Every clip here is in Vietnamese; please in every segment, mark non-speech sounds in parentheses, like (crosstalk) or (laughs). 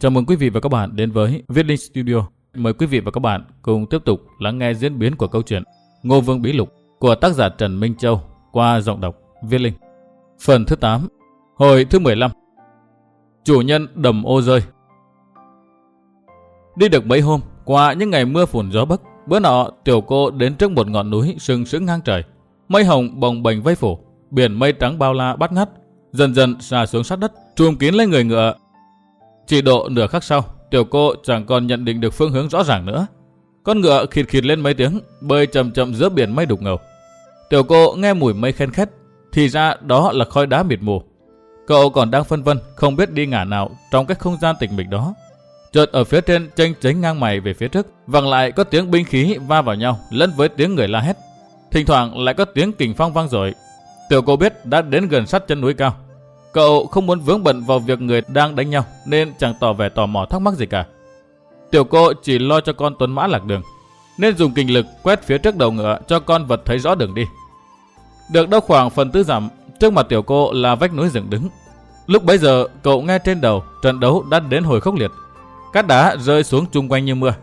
Chào mừng quý vị và các bạn đến với Viết Linh Studio. Mời quý vị và các bạn cùng tiếp tục lắng nghe diễn biến của câu chuyện Ngô Vương Bí Lục của tác giả Trần Minh Châu qua giọng đọc Viết Linh. Phần thứ 8, hồi thứ 15. Chủ nhân đầm ô rơi. Đi được mấy hôm, qua những ngày mưa phùn gió bấc, bữa nọ tiểu cô đến trước một ngọn núi sừng sững ngang trời. Mây hồng bồng bềnh vây phủ, biển mây trắng bao la bắt ngắt, dần dần xà xuống sát đất, trùm kín lên người ngựa. Chỉ độ nửa khắc sau, tiểu cô chẳng còn nhận định được phương hướng rõ ràng nữa. Con ngựa khịt khịt lên mấy tiếng, bơi chậm chậm giữa biển mây đục ngầu. Tiểu cô nghe mùi mây khen khét, thì ra đó là khói đá mịt mù. Cậu còn đang phân vân, không biết đi ngả nào trong cái không gian tịch mịch đó. Chợt ở phía trên tranh tránh ngang mày về phía trước, vang lại có tiếng binh khí va vào nhau, lẫn với tiếng người la hét. Thỉnh thoảng lại có tiếng kình phong vang dội. Tiểu cô biết đã đến gần sát chân núi cao. Cậu không muốn vướng bận vào việc người đang đánh nhau, nên chẳng tỏ vẻ tò mò thắc mắc gì cả. Tiểu cô chỉ lo cho con tuấn mã lạc đường, nên dùng kinh lực quét phía trước đầu ngựa cho con vật thấy rõ đường đi. Được đâu khoảng phần tư dặm, trước mặt tiểu cô là vách núi dựng đứng. Lúc bấy giờ, cậu nghe trên đầu, trận đấu đã đến hồi khốc liệt. Cát đá rơi xuống chung quanh như mưa.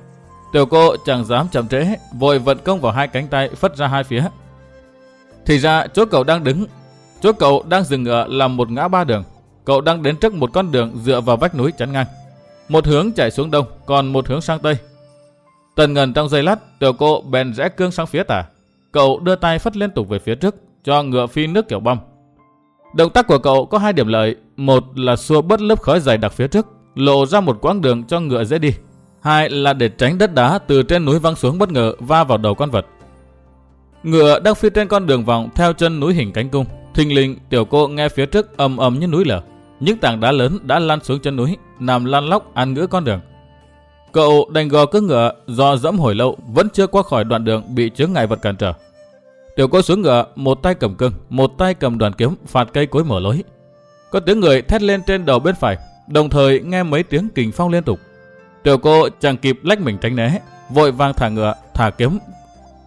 Tiểu cô chẳng dám chậm trễ, vội vận công vào hai cánh tay phất ra hai phía. Thì ra chỗ cậu đang đứng, chỗ cậu đang dừng ngựa là một ngã ba đường. Cậu đang đến trước một con đường dựa vào vách núi chắn ngang. Một hướng chạy xuống đông, còn một hướng sang tây. Tần ngần trong giây lát, tiểu cô bèn rẽ cương sang phía tả. Cậu đưa tay phất liên tục về phía trước, cho ngựa phi nước kiểu băm. Động tác của cậu có hai điểm lợi, một là xua bớt lớp khói dày đặc phía trước, lộ ra một quãng đường cho ngựa dễ đi. Hai là để tránh đất đá từ trên núi văng xuống bất ngờ va vào đầu con vật. Ngựa đang phi trên con đường vòng theo chân núi hình cánh cung. Thình lình tiểu cô nghe phía trước ầm ầm như núi lở. Những tảng đá lớn đã lan xuống chân núi, nằm lăn lóc ăn ngữa con đường. Cậu đành gò cưỡng ngựa do dẫm hồi lâu vẫn chưa qua khỏi đoạn đường bị chướng ngại vật cản trở. Tiểu cô xuống ngựa, một tay cầm cưng, một tay cầm đoàn kiếm phạt cây cối mở lối. Có tiếng người thét lên trên đầu bên phải, đồng thời nghe mấy tiếng kình phong liên tục. Tiểu cô chẳng kịp lách mình tránh né, vội vàng thả ngựa, thả kiếm,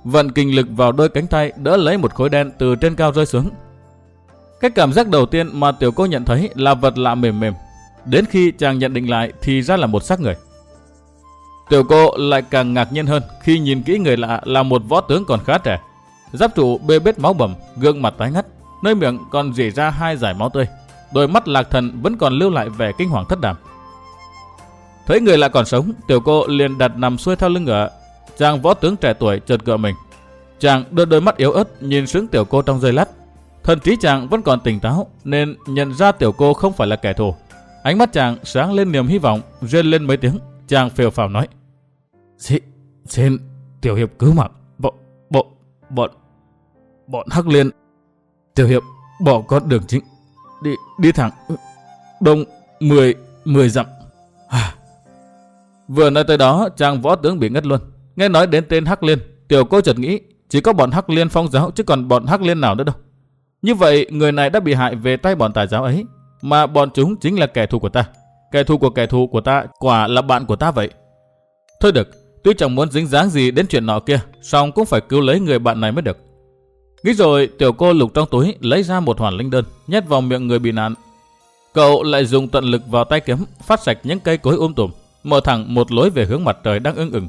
vận kinh lực vào đôi cánh tay đỡ lấy một khối đen từ trên cao rơi xuống. Cái cảm giác đầu tiên mà tiểu cô nhận thấy là vật lạ mềm mềm. Đến khi chàng nhận định lại thì ra là một xác người. Tiểu cô lại càng ngạc nhiên hơn khi nhìn kỹ người lạ là một võ tướng còn khá trẻ. Giáp trụ bê bết máu bầm, gương mặt tái ngắt, nơi miệng còn rỉ ra hai dải máu tươi. Đôi mắt lạc thần vẫn còn lưu lại vẻ kinh hoàng thất đảm. Thấy người lạ còn sống, tiểu cô liền đặt nằm xuôi theo lưng ngựa. Chàng võ tướng trẻ tuổi chợt gợi mình. Chàng đưa đôi mắt yếu ớt nhìn xuống tiểu cô trong giây lát. Thần trí chàng vẫn còn tỉnh táo nên nhận ra tiểu cô không phải là kẻ thù. Ánh mắt chàng sáng lên niềm hy vọng, rên lên mấy tiếng. Chàng phều phào nói. Xin, xin tiểu hiệp cứu mạng. Bộ, bộ, bọn, bọn Hắc Liên. Tiểu hiệp bỏ con đường chính. Đi, đi thẳng. Đông, 10, 10 dặm. À. Vừa nói tới đó, chàng võ tướng bị ngất luôn. Nghe nói đến tên Hắc Liên, tiểu cô chợt nghĩ chỉ có bọn Hắc Liên phong giáo chứ còn bọn Hắc Liên nào nữa đâu. Như vậy, người này đã bị hại về tay bọn tài giáo ấy, mà bọn chúng chính là kẻ thù của ta. Kẻ thù của kẻ thù của ta quả là bạn của ta vậy. Thôi được, tuy chẳng muốn dính dáng gì đến chuyện nọ kia, song cũng phải cứu lấy người bạn này mới được. Nghĩ rồi, tiểu cô lục trong túi lấy ra một hoàn linh đơn, nhét vào miệng người bị nạn. Cậu lại dùng tận lực vào tay kiếm, phát sạch những cây cối um tùm, mở thẳng một lối về hướng mặt trời đang ưng ửng.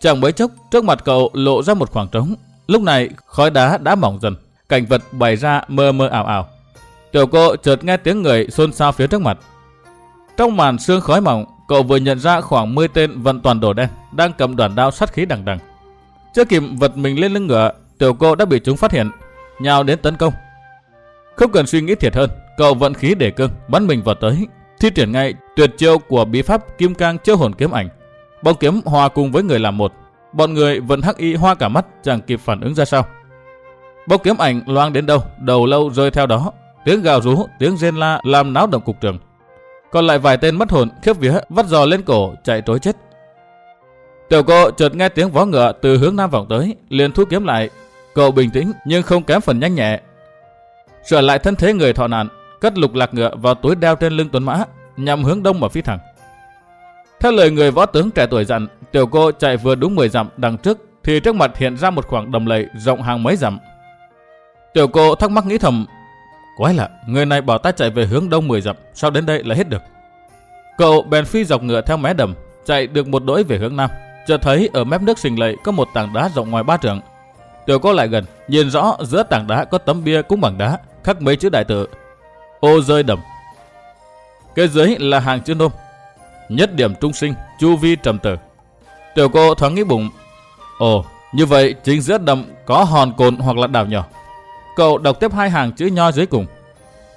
Chẳng mấy chốc, trước mặt cậu lộ ra một khoảng trống. Lúc này, khói đá đã mỏng dần, cảnh vật bày ra mơ mơ ảo ảo. Tiểu cô chợt nghe tiếng người xôn xao phía trước mặt. Trong màn sương khói mỏng, cậu vừa nhận ra khoảng 10 tên vận toàn đồ đen đang cầm đoàn đao sát khí đằng đằng. Chưa kịp vật mình lên lưng ngựa, tiểu cô đã bị chúng phát hiện, nhào đến tấn công. Không cần suy nghĩ thiệt hơn, cậu vận khí để cương, bắn mình vào tới, thi triển ngay tuyệt chiêu của bí pháp kim cang chiêu hồn kiếm ảnh. Bóng kiếm hòa cùng với người làm một, bọn người vẫn hắc y hoa cả mắt chẳng kịp phản ứng ra sao. Bốc kiếm ảnh loang đến đâu, đầu lâu rơi theo đó, tiếng gào rú, tiếng rên la làm náo động cục trường. Còn lại vài tên mất hồn khiếp vía vắt giò lên cổ chạy trối chết. Tiểu cô chợt nghe tiếng vó ngựa từ hướng nam vọng tới, liền thu kiếm lại. Cậu bình tĩnh nhưng không kém phần nhanh nhẹ. Sửa lại thân thế người thọ nạn, cất lục lạc ngựa vào túi đeo trên lưng tuấn mã, nhằm hướng đông mà phi thẳng. Theo lời người võ tướng trẻ tuổi dặn, tiểu cô chạy vừa đúng 10 dặm đằng trước thì trước mặt hiện ra một khoảng đầm lầy rộng hàng mấy dặm. Tiểu cô thắc mắc nghĩ thầm, quái lạ, người này bảo ta chạy về hướng đông 10 dặm, sao đến đây lại hết được? Cậu bèn phi dọc ngựa theo mé đầm, chạy được một đỗi về hướng nam. Chợt thấy ở mép nước sình lầy có một tảng đá rộng ngoài ba trượng. Tiểu cô lại gần, nhìn rõ giữa tảng đá có tấm bia cũng bằng đá, khắc mấy chữ đại tự. Ô rơi đầm. kế dưới là hàng chữ nôm. Nhất điểm trung sinh, chu vi trầm tử. Tiểu cô thoáng nghĩ bụng. Ồ, như vậy chính giữa đầm có hòn cồn hoặc là đảo nhỏ. Cậu đọc tiếp hai hàng chữ nho dưới cùng.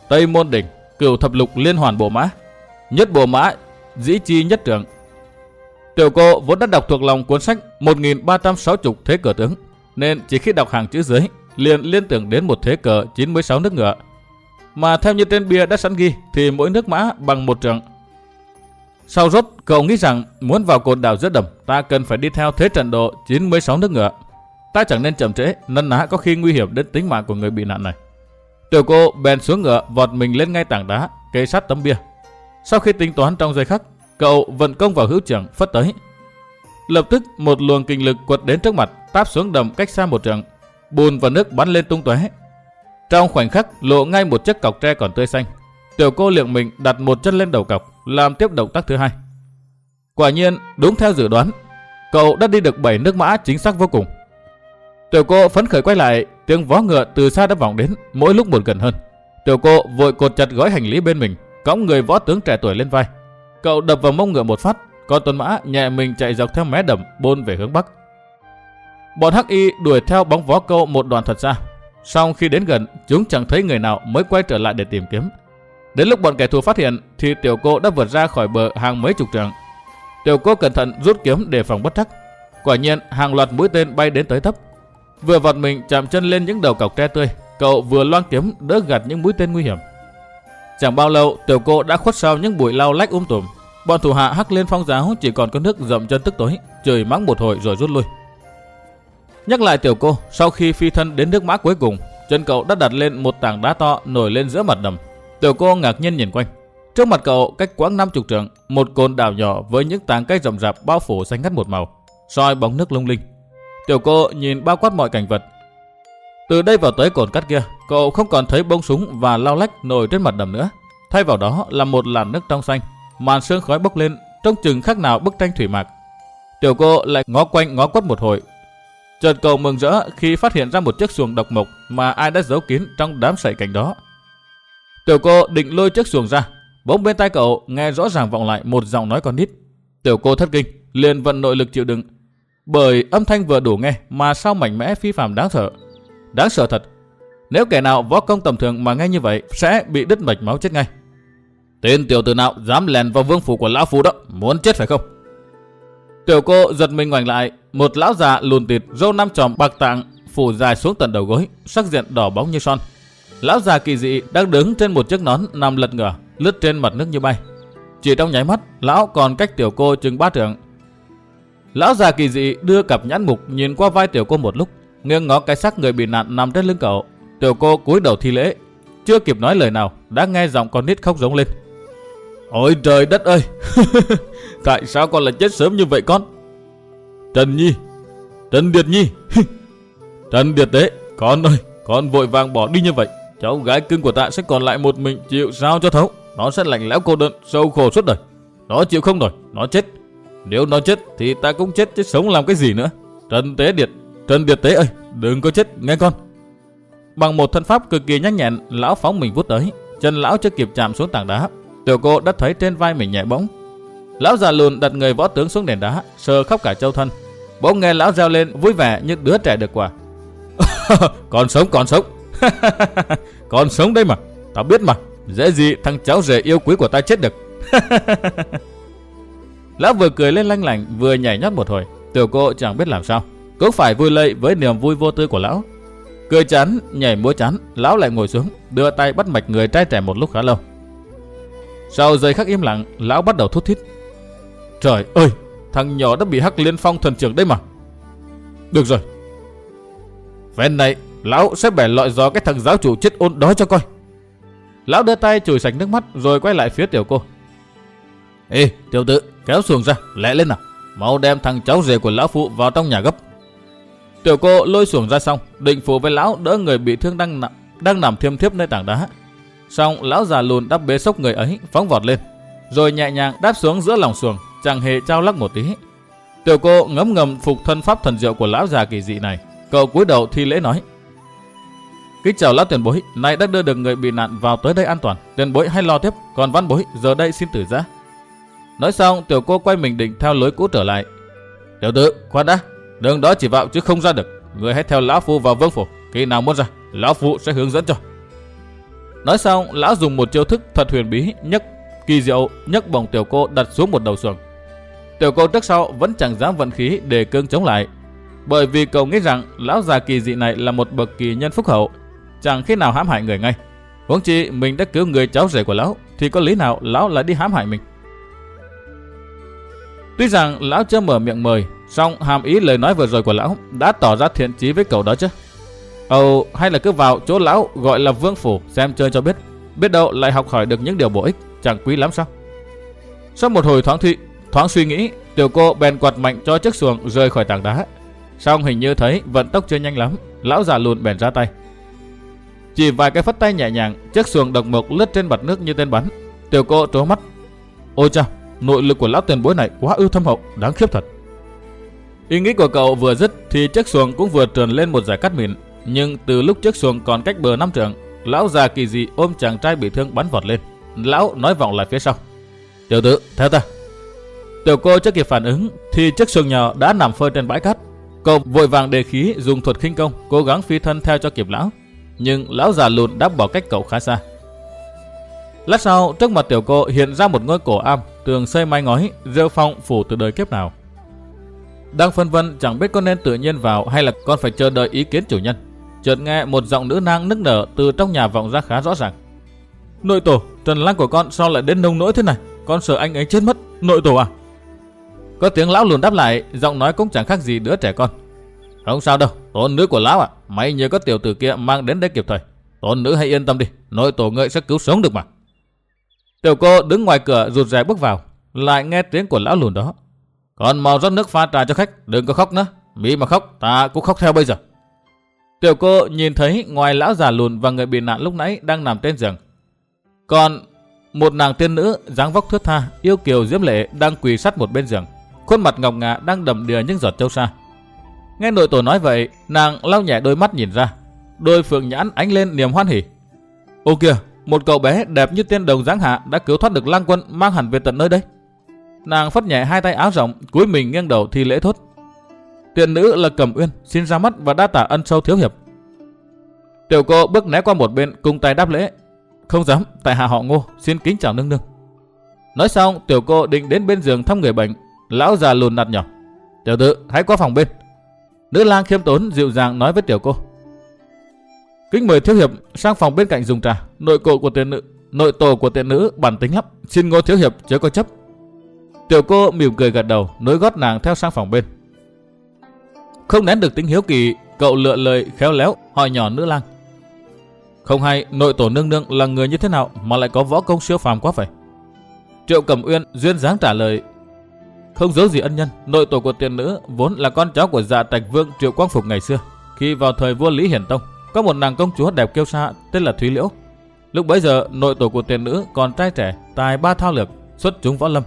Tây môn đỉnh, cửu thập lục liên hoàn bộ mã. Nhất bộ mã, dĩ chi nhất trưởng. Tiểu cô vốn đã đọc thuộc lòng cuốn sách 1360 thế cờ tướng, nên chỉ khi đọc hàng chữ dưới, liền liên tưởng đến một thế cờ 96 nước ngựa. Mà theo như trên bia đã sẵn ghi, thì mỗi nước mã bằng một trường. Sau rốt, cậu nghĩ rằng muốn vào cột đảo giữa đầm, ta cần phải đi theo thế trận độ 96 nước ngựa. Ta chẳng nên chậm trễ, nân ná có khi nguy hiểm đến tính mạng của người bị nạn này. Tiểu cô bèn xuống ngựa vọt mình lên ngay tảng đá, kê sát tấm bia. Sau khi tính toán trong giây khắc, cậu vận công vào hữu trưởng phất tới. Lập tức một luồng kinh lực quật đến trước mặt, táp xuống đầm cách xa một trường. Bùn và nước bắn lên tung tóe. Trong khoảnh khắc lộ ngay một chiếc cọc tre còn tươi xanh. Tiểu cô liệng mình đặt một chân lên đầu cọc, làm tiếp động tác thứ hai. Quả nhiên, đúng theo dự đoán, cậu đã đi được 7 nước mã chính xác vô cùng. Tiểu cô phấn khởi quay lại, tiếng vó ngựa từ xa đã vọng đến, mỗi lúc một gần hơn. Tiểu cô vội cột chặt gói hành lý bên mình, cõng người võ tướng trẻ tuổi lên vai. Cậu đập vào mông ngựa một phát, con tuần mã nhẹ mình chạy dọc theo mé đầm bôn về hướng bắc. Bọn Hắc Y đuổi theo bóng vó câu một đoạn thật xa. Sau khi đến gần, chúng chẳng thấy người nào mới quay trở lại để tìm kiếm. Đến lúc bọn kẻ thù phát hiện thì tiểu cô đã vượt ra khỏi bờ hàng mấy chục trượng. Tiểu cô cẩn thận rút kiếm để phòng bất trắc. Quả nhiên hàng loạt mũi tên bay đến tới thấp. Vừa vọt mình chạm chân lên những đầu cọc tre tươi, cậu vừa loan kiếm đỡ gạt những mũi tên nguy hiểm. Chẳng bao lâu, tiểu cô đã khuất sau những bụi lau lách um tùm. Bọn thủ hạ hắc lên phong giáo chỉ còn có nước dậm chân tức tối, trời mắng một hồi rồi rút lui. Nhắc lại tiểu cô, sau khi phi thân đến nước mã cuối cùng, chân cậu đã đặt lên một tảng đá to nổi lên giữa mặt đầm. Tiểu cô ngạc nhiên nhìn quanh. Trước mặt cậu cách quãng năm chục trượng, một cồn đảo nhỏ với những tảng cây rậm rạp bao phủ xanh ngắt một màu, soi bóng nước lung linh. Tiểu cô nhìn bao quát mọi cảnh vật. Từ đây vào tới cồn cắt kia, cậu không còn thấy bông súng và lao lách nổi trên mặt đầm nữa. Thay vào đó là một làn nước trong xanh, màn sương khói bốc lên, trông chừng khác nào bức tranh thủy mạc. Tiểu cô lại ngó quanh ngó quất một hồi. Chợt cậu mừng rỡ khi phát hiện ra một chiếc xuồng độc mộc mà ai đã giấu kín trong đám sậy cảnh đó. Tiểu cô định lôi chiếc xuồng ra, bỗng bên tai cậu nghe rõ ràng vọng lại một giọng nói con nít. Tiểu cô thất kinh, liền vận nội lực chịu đựng. Bởi âm thanh vừa đủ nghe mà sao mạnh mẽ phi phàm đáng sợ. Đáng sợ thật. Nếu kẻ nào võ công tầm thường mà nghe như vậy sẽ bị đứt mạch máu chết ngay. Tên tiểu tử nào dám lèn vào vương phủ của lão phu đó, muốn chết phải không? Tiểu cô giật mình ngoảnh lại, một lão già lùn tịt, râu năm tròm bạc tạng, phủ dài xuống tận đầu gối, sắc diện đỏ bóng như son. Lão già kỳ dị đang đứng trên một chiếc nón nằm lật ngửa, lướt trên mặt nước như bay. Chỉ trong nháy mắt, lão còn cách tiểu cô chừng ba trượng. Lão già kỳ dị đưa cặp nhãn mục nhìn qua vai tiểu cô một lúc, nghiêng ngó cái xác người bị nạn nằm trên lưng cậu. Tiểu cô cúi đầu thi lễ, chưa kịp nói lời nào, đã nghe giọng con nít khóc giống lên. Ôi trời đất ơi! (laughs) Tại sao con lại chết sớm như vậy con? Trần Nhi! Trần Điệt Nhi! (laughs) Trần Điệt Tế! Con ơi! Con vội vàng bỏ đi như vậy. Cháu gái cưng của ta sẽ còn lại một mình chịu sao cho thấu. Nó sẽ lạnh lẽo cô đơn, sâu khổ suốt đời. Nó chịu không nổi, nó chết. Nếu nó chết thì ta cũng chết chứ sống làm cái gì nữa. Trần Tế Điệt! Trần Điệt Tế ơi! Đừng có chết, nghe con! Bằng một thân pháp cực kỳ nhanh nhẹn, lão phóng mình vút tới. Chân lão chưa kịp chạm xuống tảng đá, Tiểu cô đã thấy trên vai mình nhẹ bỗng. Lão già lùn đặt người võ tướng xuống nền đá, sờ khắp cả châu thân. Bỗng nghe lão reo lên vui vẻ như đứa trẻ được quà. (laughs) còn sống, còn sống. (laughs) còn sống đây mà, tao biết mà. Dễ gì thằng cháu rể yêu quý của ta chết được. (laughs) lão vừa cười lên lanh lảnh vừa nhảy nhót một hồi. Tiểu cô chẳng biết làm sao. Cũng phải vui lây với niềm vui vô tư của lão. Cười chán, nhảy múa chán, lão lại ngồi xuống, đưa tay bắt mạch người trai trẻ một lúc khá lâu. Sau giây khắc im lặng, lão bắt đầu thút thít. Trời ơi, thằng nhỏ đã bị hắc liên phong thần trưởng đây mà. Được rồi. ven này, lão sẽ bẻ lọi gió cái thằng giáo chủ chết ôn đó cho coi. Lão đưa tay chùi sạch nước mắt rồi quay lại phía tiểu cô. Ê, tiểu tử, kéo xuồng ra, lẹ lên nào. Mau đem thằng cháu rể của lão phụ vào trong nhà gấp. Tiểu cô lôi xuồng ra xong, định phù với lão đỡ người bị thương đang nằm, đang nằm thiêm thiếp nơi tảng đá. Xong lão già lùn đắp bế sốc người ấy phóng vọt lên. rồi nhẹ nhàng đáp xuống giữa lòng xuồng, chẳng hề trao lắc một tí. Tiểu cô ngấm ngầm phục thân pháp thần diệu của lão già kỳ dị này. Cậu cúi đầu thi lễ nói. Kính chào lão tiền bối, nay đã đưa được người bị nạn vào tới đây an toàn. Tiền bối hãy lo tiếp, còn văn bối giờ đây xin tử ra. Nói xong, tiểu cô quay mình định theo lối cũ trở lại. Tiểu tử, khoan đã, đường đó chỉ vào chứ không ra được. Người hãy theo lão phu vào vương phủ, khi nào muốn ra, lão phu sẽ hướng dẫn cho. Nói xong, lão dùng một chiêu thức thật huyền bí, nhấc kỳ diệu, nhấc bổng tiểu cô đặt xuống một đầu xuồng. Tiểu cô trước sau vẫn chẳng dám vận khí để cương chống lại, bởi vì cậu nghĩ rằng lão già kỳ dị này là một bậc kỳ nhân phúc hậu, chẳng khi nào hãm hại người ngay. Huống chi mình đã cứu người cháu rể của lão, thì có lý nào lão lại đi hãm hại mình? Tuy rằng lão chưa mở miệng mời, song hàm ý lời nói vừa rồi của lão đã tỏ ra thiện chí với cậu đó chứ. Âu hay là cứ vào chỗ lão gọi là vương phủ xem chơi cho biết. Biết đâu lại học hỏi được những điều bổ ích, chẳng quý lắm sao? Sau một hồi thoáng thị, thoáng suy nghĩ, tiểu cô bèn quạt mạnh cho chiếc xuồng rơi khỏi tảng đá. Song hình như thấy vận tốc chưa nhanh lắm, lão già lùn bèn ra tay. Chỉ vài cái phất tay nhẹ nhàng, chiếc xuồng độc mộc lướt trên mặt nước như tên bắn. Tiểu cô trố mắt. Ôi chao, nội lực của lão tiền bối này quá ưu thâm hậu, đáng khiếp thật. Ý nghĩ của cậu vừa dứt thì chiếc xuồng cũng vừa trườn lên một giải cát mịn. Nhưng từ lúc chiếc xuồng còn cách bờ năm trượng, lão già kỳ dị ôm chàng trai bị thương bắn vọt lên. Lão nói vọng lại phía sau. Tiểu tử, theo ta. Tiểu cô chưa kịp phản ứng thì chiếc xuồng nhỏ đã nằm phơi trên bãi cát. Cậu vội vàng đề khí dùng thuật khinh công, cố gắng phi thân theo cho kịp lão. Nhưng lão già lùn đã bỏ cách cậu khá xa. Lát sau, trước mặt tiểu cô hiện ra một ngôi cổ am, tường xây mái ngói, rêu phong phủ từ đời kiếp nào. Đang phân vân chẳng biết con nên tự nhiên vào hay là con phải chờ đợi ý kiến chủ nhân. Chợt nghe một giọng nữ nang nức nở từ trong nhà vọng ra khá rõ ràng. Nội tổ, Trần Lang của con sao lại đến nông nỗi thế này? Con sợ anh ấy chết mất. Nội tổ à? Có tiếng lão lùn đáp lại, giọng nói cũng chẳng khác gì đứa trẻ con. Không sao đâu, tôn nữ của lão à, may nhờ có tiểu tử kia mang đến đây kịp thời. Tôn nữ hãy yên tâm đi, nội tổ ngươi sẽ cứu sống được mà. Tiểu cô đứng ngoài cửa rụt rè bước vào, lại nghe tiếng của lão lùn đó. Còn mau rót nước pha trà cho khách, đừng có khóc nữa. Mỹ mà khóc, ta cũng khóc theo bây giờ. Tiểu cô nhìn thấy ngoài lão già lùn và người bị nạn lúc nãy đang nằm trên giường. Còn một nàng tiên nữ dáng vóc thướt tha, yêu kiều diễm lệ đang quỳ sát một bên giường. Khuôn mặt ngọc ngà đang đầm đìa những giọt châu sa. Nghe nội tổ nói vậy, nàng lau nhẹ đôi mắt nhìn ra. Đôi phượng nhãn ánh lên niềm hoan hỉ. Ô kìa, một cậu bé đẹp như tiên đồng dáng hạ đã cứu thoát được lang quân mang hẳn về tận nơi đây. Nàng phất nhẹ hai tay áo rộng, cúi mình nghiêng đầu thi lễ thốt. Tiện nữ là Cẩm Uyên, xin ra mắt và đa tả ân sâu thiếu hiệp. Tiểu cô bước né qua một bên cùng tay đáp lễ. Không dám, tại hạ họ Ngô, xin kính chào nương nương. Nói xong, tiểu cô định đến bên giường thăm người bệnh. Lão già lùn nạt nhỏ. Tiểu tử, hãy qua phòng bên. Nữ lang khiêm tốn dịu dàng nói với tiểu cô. Kính mời thiếu hiệp sang phòng bên cạnh dùng trà. Nội cổ của tiền nữ, nội tổ của tiền nữ bản tính lắm. Xin ngô thiếu hiệp chớ có chấp. Tiểu cô mỉm cười gật đầu, nối gót nàng theo sang phòng bên. Không nén được tính hiếu kỳ, cậu lựa lời khéo léo hỏi nhỏ nữ lang. Không hay nội tổ nương nương là người như thế nào mà lại có võ công siêu phàm quá vậy? Triệu Cẩm Uyên duyên dáng trả lời. Không giấu gì ân nhân, nội tổ của tiền nữ vốn là con cháu của dạ trạch vương Triệu Quang Phục ngày xưa. Khi vào thời vua Lý Hiển Tông, có một nàng công chúa đẹp kiêu sa tên là Thúy Liễu. Lúc bấy giờ nội tổ của tiền nữ còn trai trẻ, tài ba thao lược, xuất chúng võ lâm,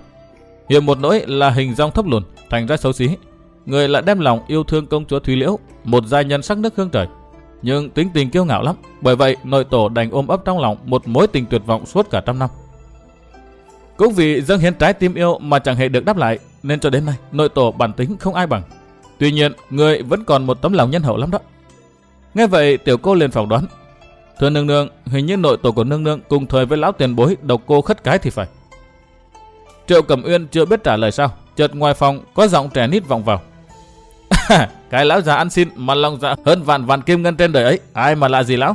Hiện một nỗi là hình dong thấp lùn, thành ra xấu xí. Người lại đem lòng yêu thương công chúa Thúy Liễu, một giai nhân sắc nước hương trời. Nhưng tính tình kiêu ngạo lắm, bởi vậy nội tổ đành ôm ấp trong lòng một mối tình tuyệt vọng suốt cả trăm năm. Cũng vì dâng hiến trái tim yêu mà chẳng hề được đáp lại, nên cho đến nay nội tổ bản tính không ai bằng. Tuy nhiên, người vẫn còn một tấm lòng nhân hậu lắm đó. Nghe vậy, tiểu cô liền phỏng đoán. Thưa nương nương, hình như nội tổ của nương nương cùng thời với lão tiền bối độc cô khất cái thì phải. Triệu Cẩm Uyên chưa biết trả lời sao, chợt ngoài phòng có giọng trẻ nít vọng vào. (laughs) cái lão già ăn xin mà lòng dạ hơn vạn vạn kim ngân trên đời ấy, ai mà là gì lão?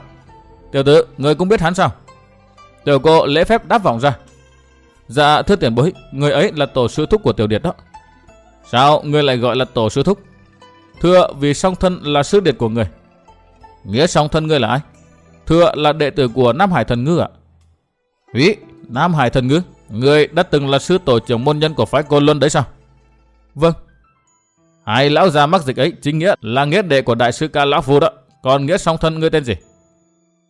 Tiểu tử, người cũng biết hắn sao? Tiểu cô lễ phép đáp vọng ra. Dạ thưa tiền bối, người ấy là tổ sư thúc của tiểu điệt đó. Sao người lại gọi là tổ sư thúc? Thưa vì song thân là sư điệt của người. Nghĩa song thân ngươi là ai? Thưa là đệ tử của Nam Hải Thần Ngư ạ. À? Nam Hải Thần Ngư? Người đã từng là sư tổ trưởng môn nhân của phái Côn Luân đấy sao? Vâng. Hai lão già mắc dịch ấy chính nghĩa là nghĩa đệ của đại sư ca lão phu đó. Còn nghĩa song thân ngươi tên gì?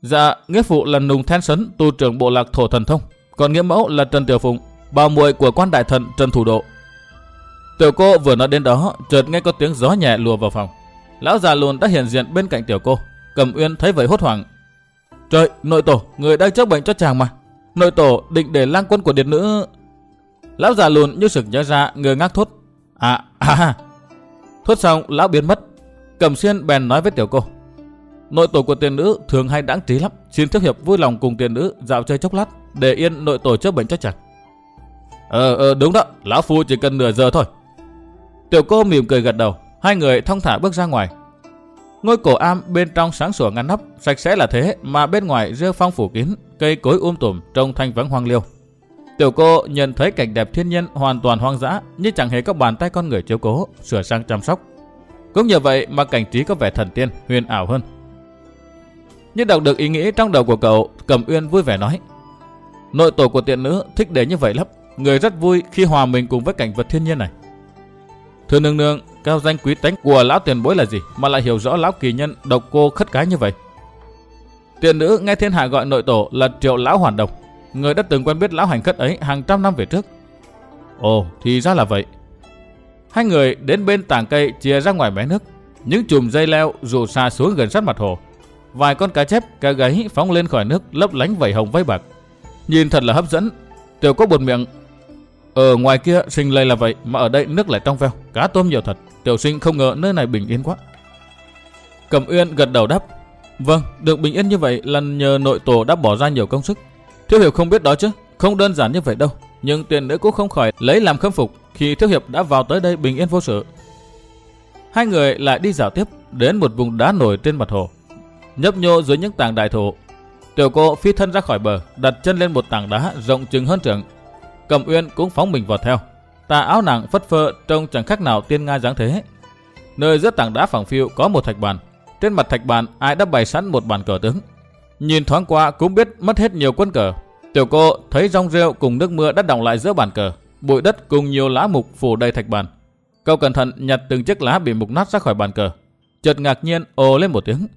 Dạ, nghĩa phụ là Nùng Then Sấn, tu trưởng bộ lạc thổ thần thông. Còn nghĩa mẫu là Trần Tiểu Phụng, bà muội của quan đại thần Trần Thủ Độ. Tiểu cô vừa nói đến đó, chợt nghe có tiếng gió nhẹ lùa vào phòng. Lão già lùn đã hiện diện bên cạnh tiểu cô. Cẩm Uyên thấy vậy hốt hoảng. Trời, nội tổ, người đang chữa bệnh cho chàng mà. Nội tổ định để lang quân của điệt nữ... Lão già lùn như sực nhớ ra, người ngác thốt. À, (laughs) à, à, thốt xong, lão biến mất. Cẩm Xuyên bèn nói với tiểu cô. Nội tổ của tiền nữ thường hay đáng trí lắm. Xin thức hiệp vui lòng cùng tiền nữ dạo chơi chốc lát để yên nội tổ chữa bệnh cho chàng. Ờ, ờ đúng đó, lão phu chỉ cần nửa giờ thôi. Tiểu cô mỉm cười gật đầu, hai người thong thả bước ra ngoài. Ngôi cổ am bên trong sáng sủa ngăn nắp, sạch sẽ là thế mà bên ngoài rêu phong phủ kín, cây cối um tùm trông thanh vắng hoang liêu. Tiểu cô nhận thấy cảnh đẹp thiên nhiên hoàn toàn hoang dã như chẳng hề có bàn tay con người chiếu cố, sửa sang chăm sóc. Cũng nhờ vậy mà cảnh trí có vẻ thần tiên, huyền ảo hơn. Như đọc được ý nghĩ trong đầu của cậu, Cẩm Uyên vui vẻ nói. Nội tổ của tiện nữ thích để như vậy lắm. Người rất vui khi hòa mình cùng với cảnh vật thiên nhiên này. Thưa nương nương, cao danh quý tánh của lão tiền bối là gì mà lại hiểu rõ lão kỳ nhân độc cô khất cái như vậy? Tiện nữ nghe thiên hạ gọi nội tổ là triệu lão hoàn đồng. Người đã từng quen biết lão hành khất ấy hàng trăm năm về trước. Ồ, thì ra là vậy. Hai người đến bên tảng cây chia ra ngoài mé nước. Những chùm dây leo rủ xa xuống gần sát mặt hồ. Vài con cá chép, cá gáy phóng lên khỏi nước lấp lánh vảy hồng vây bạc. Nhìn thật là hấp dẫn. Tiểu có buồn miệng. Ở ngoài kia sinh lây là vậy mà ở đây nước lại trong veo. Cá tôm nhiều thật. Tiểu sinh không ngờ nơi này bình yên quá. Cẩm Uyên gật đầu đáp. Vâng, được bình yên như vậy là nhờ nội tổ đã bỏ ra nhiều công sức. Thiếu hiệp không biết đó chứ, không đơn giản như vậy đâu. Nhưng tiền nữ cũng không khỏi lấy làm khâm phục khi thiếu hiệp đã vào tới đây bình yên vô sự. Hai người lại đi dạo tiếp đến một vùng đá nổi trên mặt hồ nhấp nhô dưới những tảng đại thụ. Tiểu cô phi thân ra khỏi bờ, đặt chân lên một tảng đá rộng chừng hơn trượng. Cầm Uyên cũng phóng mình vào theo. Tà áo nàng phất phơ trông chẳng khác nào tiên nga dáng thế. Nơi giữa tảng đá phẳng phiu có một thạch bàn. Trên mặt thạch bàn, ai đã bày sẵn một bàn cờ tướng. Nhìn thoáng qua cũng biết mất hết nhiều quân cờ. Tiểu cô thấy rong rêu cùng nước mưa đã đọng lại giữa bàn cờ. Bụi đất cùng nhiều lá mục phủ đầy thạch bàn. Cậu cẩn thận nhặt từng chiếc lá bị mục nát ra khỏi bàn cờ. Chợt ngạc nhiên ồ lên một tiếng.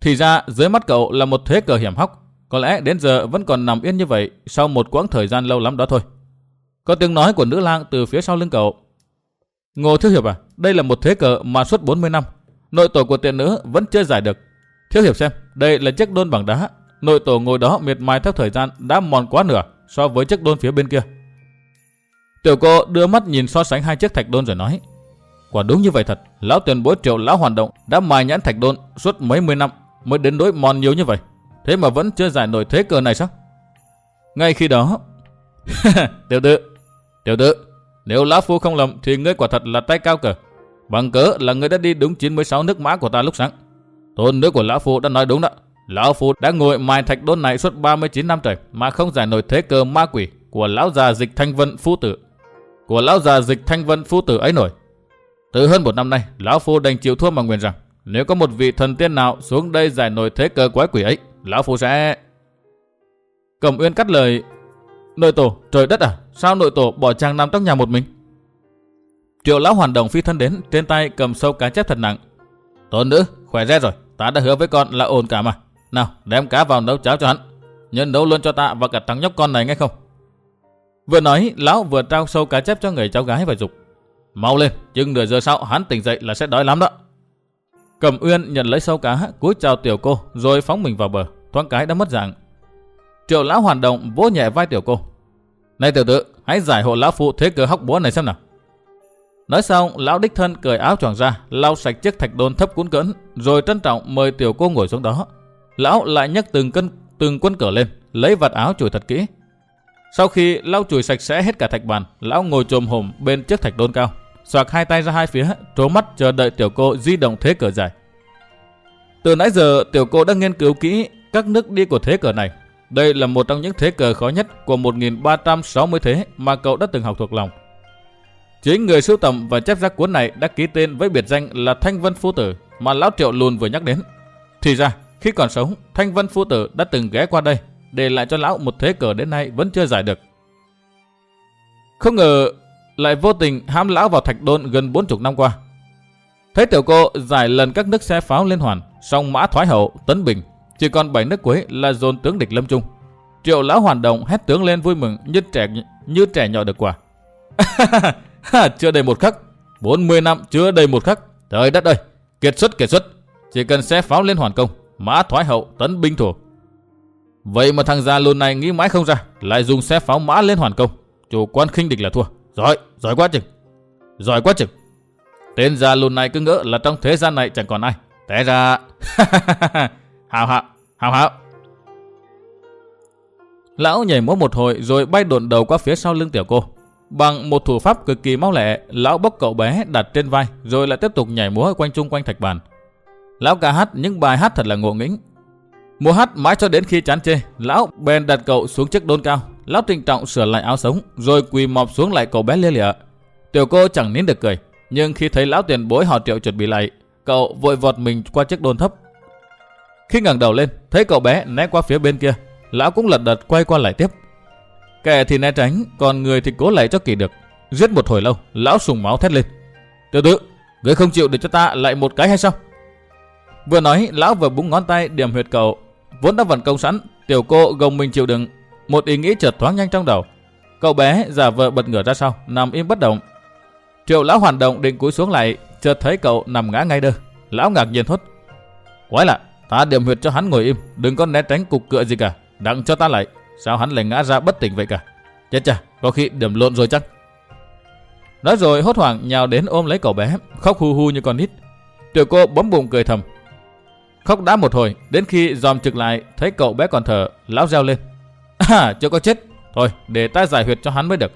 Thì ra dưới mắt cậu là một thế cờ hiểm hóc. Có lẽ đến giờ vẫn còn nằm yên như vậy sau một quãng thời gian lâu lắm đó thôi. Có tiếng nói của nữ lang từ phía sau lưng cậu. Ngô Thiếu Hiệp à, đây là một thế cờ mà suốt 40 năm. Nội tổ của tiện nữ vẫn chưa giải được. Thiếu Hiệp xem, đây là chiếc đôn bằng đá. Nội tổ ngồi đó miệt mài theo thời gian đã mòn quá nửa so với chiếc đôn phía bên kia. Tiểu cô đưa mắt nhìn so sánh hai chiếc thạch đôn rồi nói. Quả đúng như vậy thật, lão tiền bối triệu lão hoàn động đã mài nhãn thạch đôn suốt mấy mươi năm mới đến đối mòn nhiều như vậy. Thế mà vẫn chưa giải nổi thế cờ này sao? Ngay khi đó... (laughs) tiểu tử, tiểu tử, nếu Lão Phu không lầm thì ngươi quả thật là tay cao cờ. Bằng cớ là ngươi đã đi đúng 96 nước mã của ta lúc sáng. Tôn nữ của Lão Phu đã nói đúng đó. Lão Phu đã ngồi mài thạch đôn này suốt 39 năm trời mà không giải nổi thế cờ ma quỷ của Lão già dịch thanh vân phu tử. Của Lão già dịch thanh vân phu tử ấy nổi. Từ hơn một năm nay, Lão Phu đành chịu thua mà nguyện rằng nếu có một vị thần tiên nào xuống đây giải nổi thế cơ quái quỷ ấy, lão phu sẽ... Cẩm Uyên cắt lời, nội tổ, trời đất à, sao nội tổ bỏ chàng nằm trong nhà một mình? Triệu lão hoàn đồng phi thân đến, trên tay cầm sâu cá chép thật nặng. Tôn nữ, khỏe ra rồi, ta đã hứa với con là ổn cả mà. Nào, đem cá vào nấu cháo cho hắn. Nhân nấu luôn cho ta và cả thằng nhóc con này nghe không? Vừa nói, lão vừa trao sâu cá chép cho người cháu gái và dục. Mau lên, chừng nửa giờ sau hắn tỉnh dậy là sẽ đói lắm đó. cầm Uyên nhận lấy sâu cá, cúi chào tiểu cô, rồi phóng mình vào bờ, thoáng cái đã mất dạng. Triệu lão hoàn động vỗ nhẹ vai tiểu cô. Này tiểu tử, hãy giải hộ lão phụ thế cờ hóc búa này xem nào. Nói xong, lão đích thân cởi áo choàng ra, lau sạch chiếc thạch đôn thấp cuốn cỡn, rồi trân trọng mời tiểu cô ngồi xuống đó. Lão lại nhấc từng cân từng quân cờ lên, lấy vạt áo chùi thật kỹ. Sau khi lau chùi sạch sẽ hết cả thạch bàn, lão ngồi trồm hổm bên chiếc thạch đôn cao xoạc hai tay ra hai phía, trố mắt chờ đợi tiểu cô di động thế cờ dài. Từ nãy giờ tiểu cô đã nghiên cứu kỹ các nước đi của thế cờ này. Đây là một trong những thế cờ khó nhất của 1360 thế mà cậu đã từng học thuộc lòng. Chính người sưu tầm và chép ra cuốn này đã ký tên với biệt danh là Thanh Vân Phu Tử mà Lão Triệu luôn vừa nhắc đến. Thì ra, khi còn sống, Thanh Vân Phu Tử đã từng ghé qua đây, để lại cho Lão một thế cờ đến nay vẫn chưa giải được. Không ngờ lại vô tình hãm lão vào thạch đôn gần 40 năm qua. Thấy tiểu cô giải lần các nước xe pháo liên hoàn, song mã thoái hậu, tấn bình, chỉ còn 7 nước cuối là dồn tướng địch lâm trung. Triệu lão hoàn động hét tướng lên vui mừng như trẻ như trẻ nhỏ được quả. (laughs) chưa đầy một khắc, 40 năm chưa đầy một khắc. Trời đất ơi, kiệt xuất kiệt xuất. Chỉ cần xe pháo lên hoàn công, mã thoái hậu tấn binh thủ. Vậy mà thằng già lùn này nghĩ mãi không ra, lại dùng xe pháo mã lên hoàn công. Chủ quan khinh địch là thua. Giỏi, giỏi quá chừng. Giỏi quá chừng. Tên già lùn này cứ ngỡ là trong thế gian này chẳng còn ai. Té ra... (laughs) hào hào, hào hào. Lão nhảy múa một hồi rồi bay đồn đầu qua phía sau lưng tiểu cô. Bằng một thủ pháp cực kỳ mau lẹ, lão bốc cậu bé đặt trên vai rồi lại tiếp tục nhảy múa quanh chung quanh thạch bàn. Lão ca hát những bài hát thật là ngộ nghĩnh. Múa hát mãi cho đến khi chán chê, lão bèn đặt cậu xuống chiếc đôn cao. Lão trịnh trọng sửa lại áo sống rồi quỳ mọp xuống lại cậu bé lia lịa. Tiểu cô chẳng nín được cười, nhưng khi thấy lão tiền bối họ triệu chuẩn bị lại, cậu vội vọt mình qua chiếc đôn thấp. Khi ngẩng đầu lên, thấy cậu bé né qua phía bên kia, lão cũng lật đật quay qua lại tiếp. Kẻ thì né tránh, còn người thì cố lại cho kỳ được. Giết một hồi lâu, lão sùng máu thét lên. Từ tử, người không chịu để cho ta lại một cái hay sao? Vừa nói, lão vừa búng ngón tay điểm huyệt cậu. Vốn đã vận công sẵn, tiểu cô gồng mình chịu đựng. Một ý nghĩ chợt thoáng nhanh trong đầu. Cậu bé giả vờ bật ngửa ra sau, nằm im bất động. Triệu lão hoàn động định cúi xuống lại, chợt thấy cậu nằm ngã ngay đơ. Lão ngạc nhiên thốt. Quái lạ, ta điểm huyệt cho hắn ngồi im, đừng có né tránh cục cựa gì cả. Đặng cho ta lại, sao hắn lại ngã ra bất tỉnh vậy cả? Chết chà, có khi điểm lộn rồi chắc. Nói rồi hốt hoảng nhào đến ôm lấy cậu bé, khóc hu hu như con nít. Tiểu cô bấm bụng cười thầm. Khóc đã một hồi, đến khi dòm trực lại, thấy cậu bé còn thở, lão reo lên. À, chưa có chết. Thôi, để ta giải huyệt cho hắn mới được.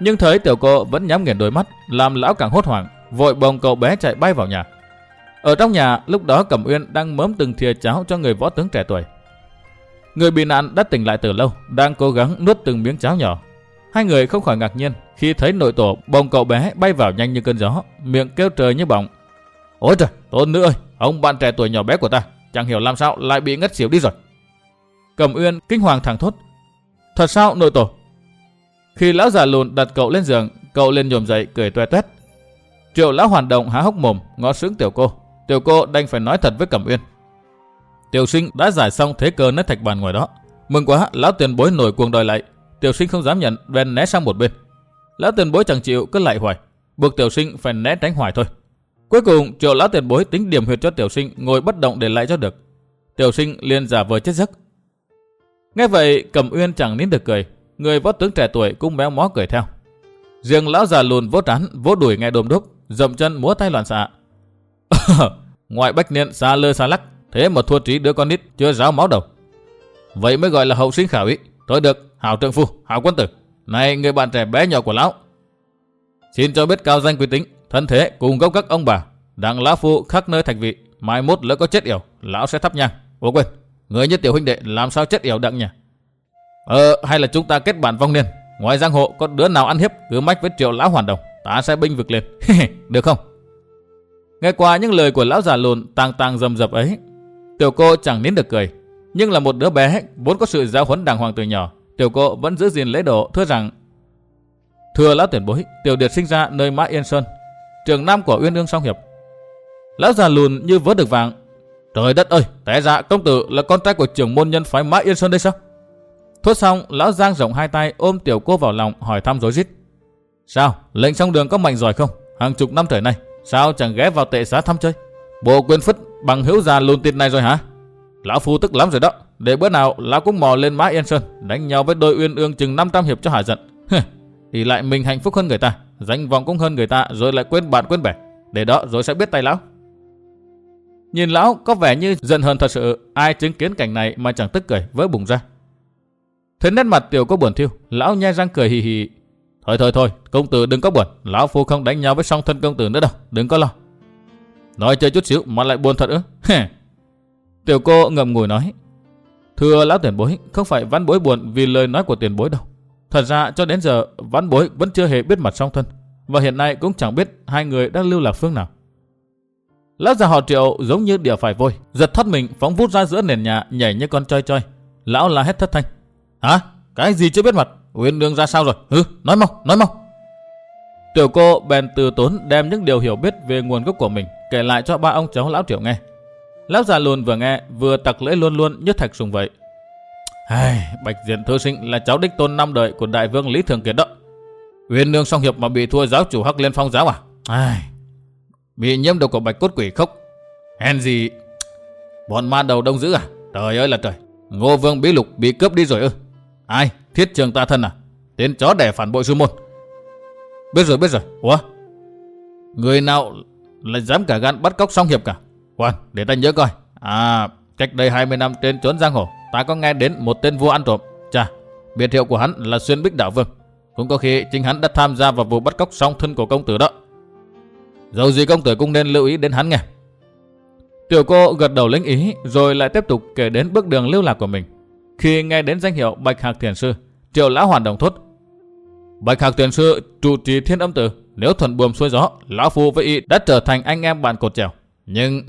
Nhưng thấy tiểu cô vẫn nhắm nghiền đôi mắt, làm lão càng hốt hoảng, vội bồng cậu bé chạy bay vào nhà. Ở trong nhà, lúc đó Cẩm Uyên đang mớm từng thìa cháo cho người võ tướng trẻ tuổi. Người bị nạn đã tỉnh lại từ lâu, đang cố gắng nuốt từng miếng cháo nhỏ. Hai người không khỏi ngạc nhiên khi thấy nội tổ bồng cậu bé bay vào nhanh như cơn gió, miệng kêu trời như bỏng. Ôi trời, tôn nữ ơi, ông bạn trẻ tuổi nhỏ bé của ta, chẳng hiểu làm sao lại bị ngất xỉu đi rồi. Cẩm Uyên kinh hoàng thẳng thốt. Thật sao nội tổ? Khi lão già lùn đặt cậu lên giường, cậu lên nhổm dậy cười toe toét. Triệu lão hoàn động há hốc mồm, ngó sướng tiểu cô. Tiểu cô đành phải nói thật với Cẩm Uyên. Tiểu sinh đã giải xong thế cơ nét thạch bàn ngoài đó. Mừng quá, lão tiền bối nổi cuồng đòi lại. Tiểu sinh không dám nhận, bèn né sang một bên. Lão tiền bối chẳng chịu, cứ lại hoài. Buộc tiểu sinh phải né tránh hoài thôi. Cuối cùng, triệu lão tiền bối tính điểm huyệt cho tiểu sinh ngồi bất động để lại cho được. Tiểu sinh liền giả vờ chết giấc. Nghe vậy, Cẩm Uyên chẳng nín được cười. Người võ tướng trẻ tuổi cũng méo mó cười theo. Riêng lão già lùn vỗ trán, vỗ đuổi nghe đồm đúc, dậm chân múa tay loạn xạ. (laughs) Ngoại bách niên xa lơ xa lắc, Thế mà thua trí đứa con nít chưa ráo máu đầu. Vậy mới gọi là hậu sinh khảo ý. Thôi được, hảo trượng phu, hảo quân tử. Này người bạn trẻ bé nhỏ của lão. Xin cho biết cao danh quý tính, thân thế cùng gốc các ông bà. Đặng lão phu khắc nơi thạch vị. Mai mốt lỡ có chết yểu, lão sẽ thắp nhang. Ủa quên, người như tiểu huynh đệ làm sao chết yểu đặng nhỉ? Ờ, hay là chúng ta kết bạn vong niên. Ngoài giang hộ có đứa nào ăn hiếp cứ mách với triệu lão hoàn đồng. Ta sẽ binh vực lên. (laughs) được không? Nghe qua những lời của lão già lùn tang tang dầm dập ấy, Tiểu cô chẳng nín được cười. Nhưng là một đứa bé vốn có sự giáo huấn đàng hoàng từ nhỏ. Tiểu cô vẫn giữ gìn lễ độ thưa rằng Thưa lão tuyển bối, tiểu điệt sinh ra nơi Mã Yên Sơn, trường nam của Uyên Ương Song Hiệp. Lão già lùn như vớt được vàng. Trời đất ơi, té ra công tử là con trai của trưởng môn nhân phái Mã Yên Sơn đây sao? Thốt xong, lão giang rộng hai tay ôm tiểu cô vào lòng hỏi thăm rối rít. Sao, lệnh song đường có mạnh giỏi không? Hàng chục năm trời nay, sao chẳng ghé vào tệ xá thăm chơi? Bộ quyền phất bằng hữu già lùn tịt này rồi hả? Lão phu tức lắm rồi đó. Để bữa nào lão cũng mò lên mã Yên Sơn, đánh nhau với đôi uyên ương chừng 500 hiệp cho hả giận. thì lại mình hạnh phúc hơn người ta, danh vọng cũng hơn người ta, rồi lại quên bạn quên bè. Để đó rồi sẽ biết tay lão. Nhìn lão có vẻ như giận hơn thật sự, ai chứng kiến cảnh này mà chẳng tức cười, với bùng ra. Thấy nét mặt tiểu có buồn thiêu, lão nhai răng cười hì hì. Thôi thôi thôi, công tử đừng có buồn, lão phu không đánh nhau với song thân công tử nữa đâu, đừng có lo. Nói chơi chút xíu mà lại buồn thật ư? (laughs) Tiểu cô ngậm ngùi nói. Thưa lão tiền bối, không phải văn bối buồn vì lời nói của tiền bối đâu. Thật ra cho đến giờ văn bối vẫn chưa hề biết mặt song thân. Và hiện nay cũng chẳng biết hai người đang lưu lạc phương nào. Lão già họ triệu giống như địa phải vôi, giật thoát mình phóng vút ra giữa nền nhà nhảy như con choi choi. Lão la hết thất thanh. Hả? Cái gì chưa biết mặt? Uyên Nương ra sao rồi? Hứ, nói mau, nói mau. Tiểu cô bèn từ tốn đem những điều hiểu biết về nguồn gốc của mình kể lại cho ba ông cháu lão tiểu nghe. Lão già lùn vừa nghe vừa tặc lưỡi luôn luôn như thạch sùng vậy. Ai, Bạch Diện Thư Sinh là cháu đích tôn năm đời của đại vương Lý Thường Kiệt đó. Uyên nương song hiệp mà bị thua giáo chủ Hắc Liên Phong giáo à? Ai, bị nhiễm độc của bạch cốt quỷ khốc. Hèn gì? Bọn ma đầu đông dữ à? Trời ơi là trời. Ngô Vương Bí Lục bị cướp đi rồi ư? Ai? Thiết trường ta thân à? Tên chó đẻ phản bội sư môn. Biết rồi, biết rồi. Ủa? Người nào lại dám cả gan bắt cóc song hiệp cả? Khoan, để ta nhớ coi. À, cách đây 20 năm trên trốn giang hồ, ta có nghe đến một tên vua ăn trộm. Chà, biệt hiệu của hắn là Xuyên Bích Đạo Vương. Cũng có khi chính hắn đã tham gia vào vụ bắt cóc song thân của công tử đó. Dầu gì công tử cũng nên lưu ý đến hắn nghe. Tiểu cô gật đầu lĩnh ý rồi lại tiếp tục kể đến bước đường lưu lạc của mình. Khi nghe đến danh hiệu Bạch Hạc Thiền Sư, Triệu Lão Hoàn đồng thốt. Bạch Hạc Thiền Sư trụ trì thiên âm tử, nếu thuận buồm xuôi gió, Lão Phu với y đã trở thành anh em bạn cột trèo. Nhưng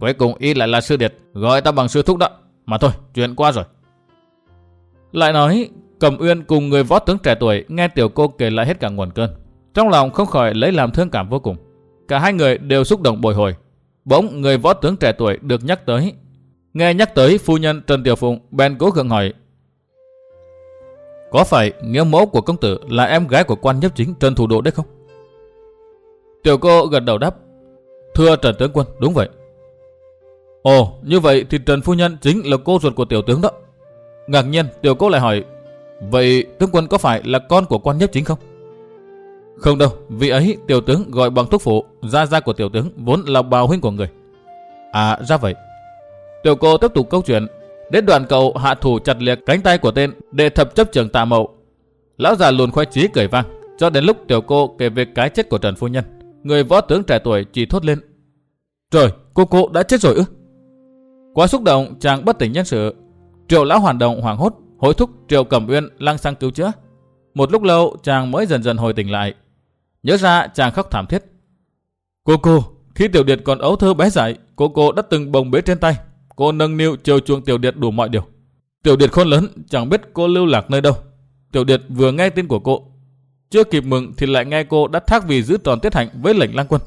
cuối cùng y lại là sư điệt, gọi ta bằng sư thúc đó. Mà thôi, chuyện qua rồi. Lại nói, Cầm Uyên cùng người võ tướng trẻ tuổi nghe tiểu cô kể lại hết cả nguồn cơn. Trong lòng không khỏi lấy làm thương cảm vô cùng. Cả hai người đều xúc động bồi hồi. Bỗng người võ tướng trẻ tuổi được nhắc tới. Nghe nhắc tới phu nhân Trần Tiểu Phụng, bèn cố gượng hỏi. Có phải nghĩa mẫu của công tử là em gái của quan nhất chính Trần Thủ Độ đấy không? Tiểu cô gật đầu đáp. Thưa Trần Tướng Quân, đúng vậy. Ồ, như vậy thì Trần Phu Nhân chính là cô ruột của tiểu tướng đó. Ngạc nhiên, tiểu cô lại hỏi, vậy tướng quân có phải là con của quan nhất chính không? Không đâu, vì ấy tiểu tướng gọi bằng thúc phụ, gia gia của tiểu tướng vốn là bào huynh của người. À, ra vậy. Tiểu cô tiếp tục câu chuyện, đến đoạn cậu hạ thủ chặt liệt cánh tay của tên để thập chấp trưởng tạ mậu. Lão già luồn khoai chí cười vang, cho đến lúc tiểu cô kể về cái chết của Trần Phu Nhân. Người võ tướng trẻ tuổi chỉ thốt lên. Trời, cô cô đã chết rồi ư? Quá xúc động, chàng bất tỉnh nhân sự. Triệu lão hoàn động hoảng hốt, hối thúc Triệu Cẩm Uyên lăng sang cứu chữa. Một lúc lâu, chàng mới dần dần hồi tỉnh lại. Nhớ ra chàng khóc thảm thiết. Cô cô, khi Tiểu Điệt còn ấu thơ bé dại, cô cô đã từng bồng bế trên tay. Cô nâng niu chiều chuộng Tiểu Điệt đủ mọi điều. Tiểu Điệt khôn lớn, chẳng biết cô lưu lạc nơi đâu. Tiểu Điệt vừa nghe tin của cô, chưa kịp mừng thì lại nghe cô đã thác vì giữ tròn tiết hạnh với lệnh lang quân.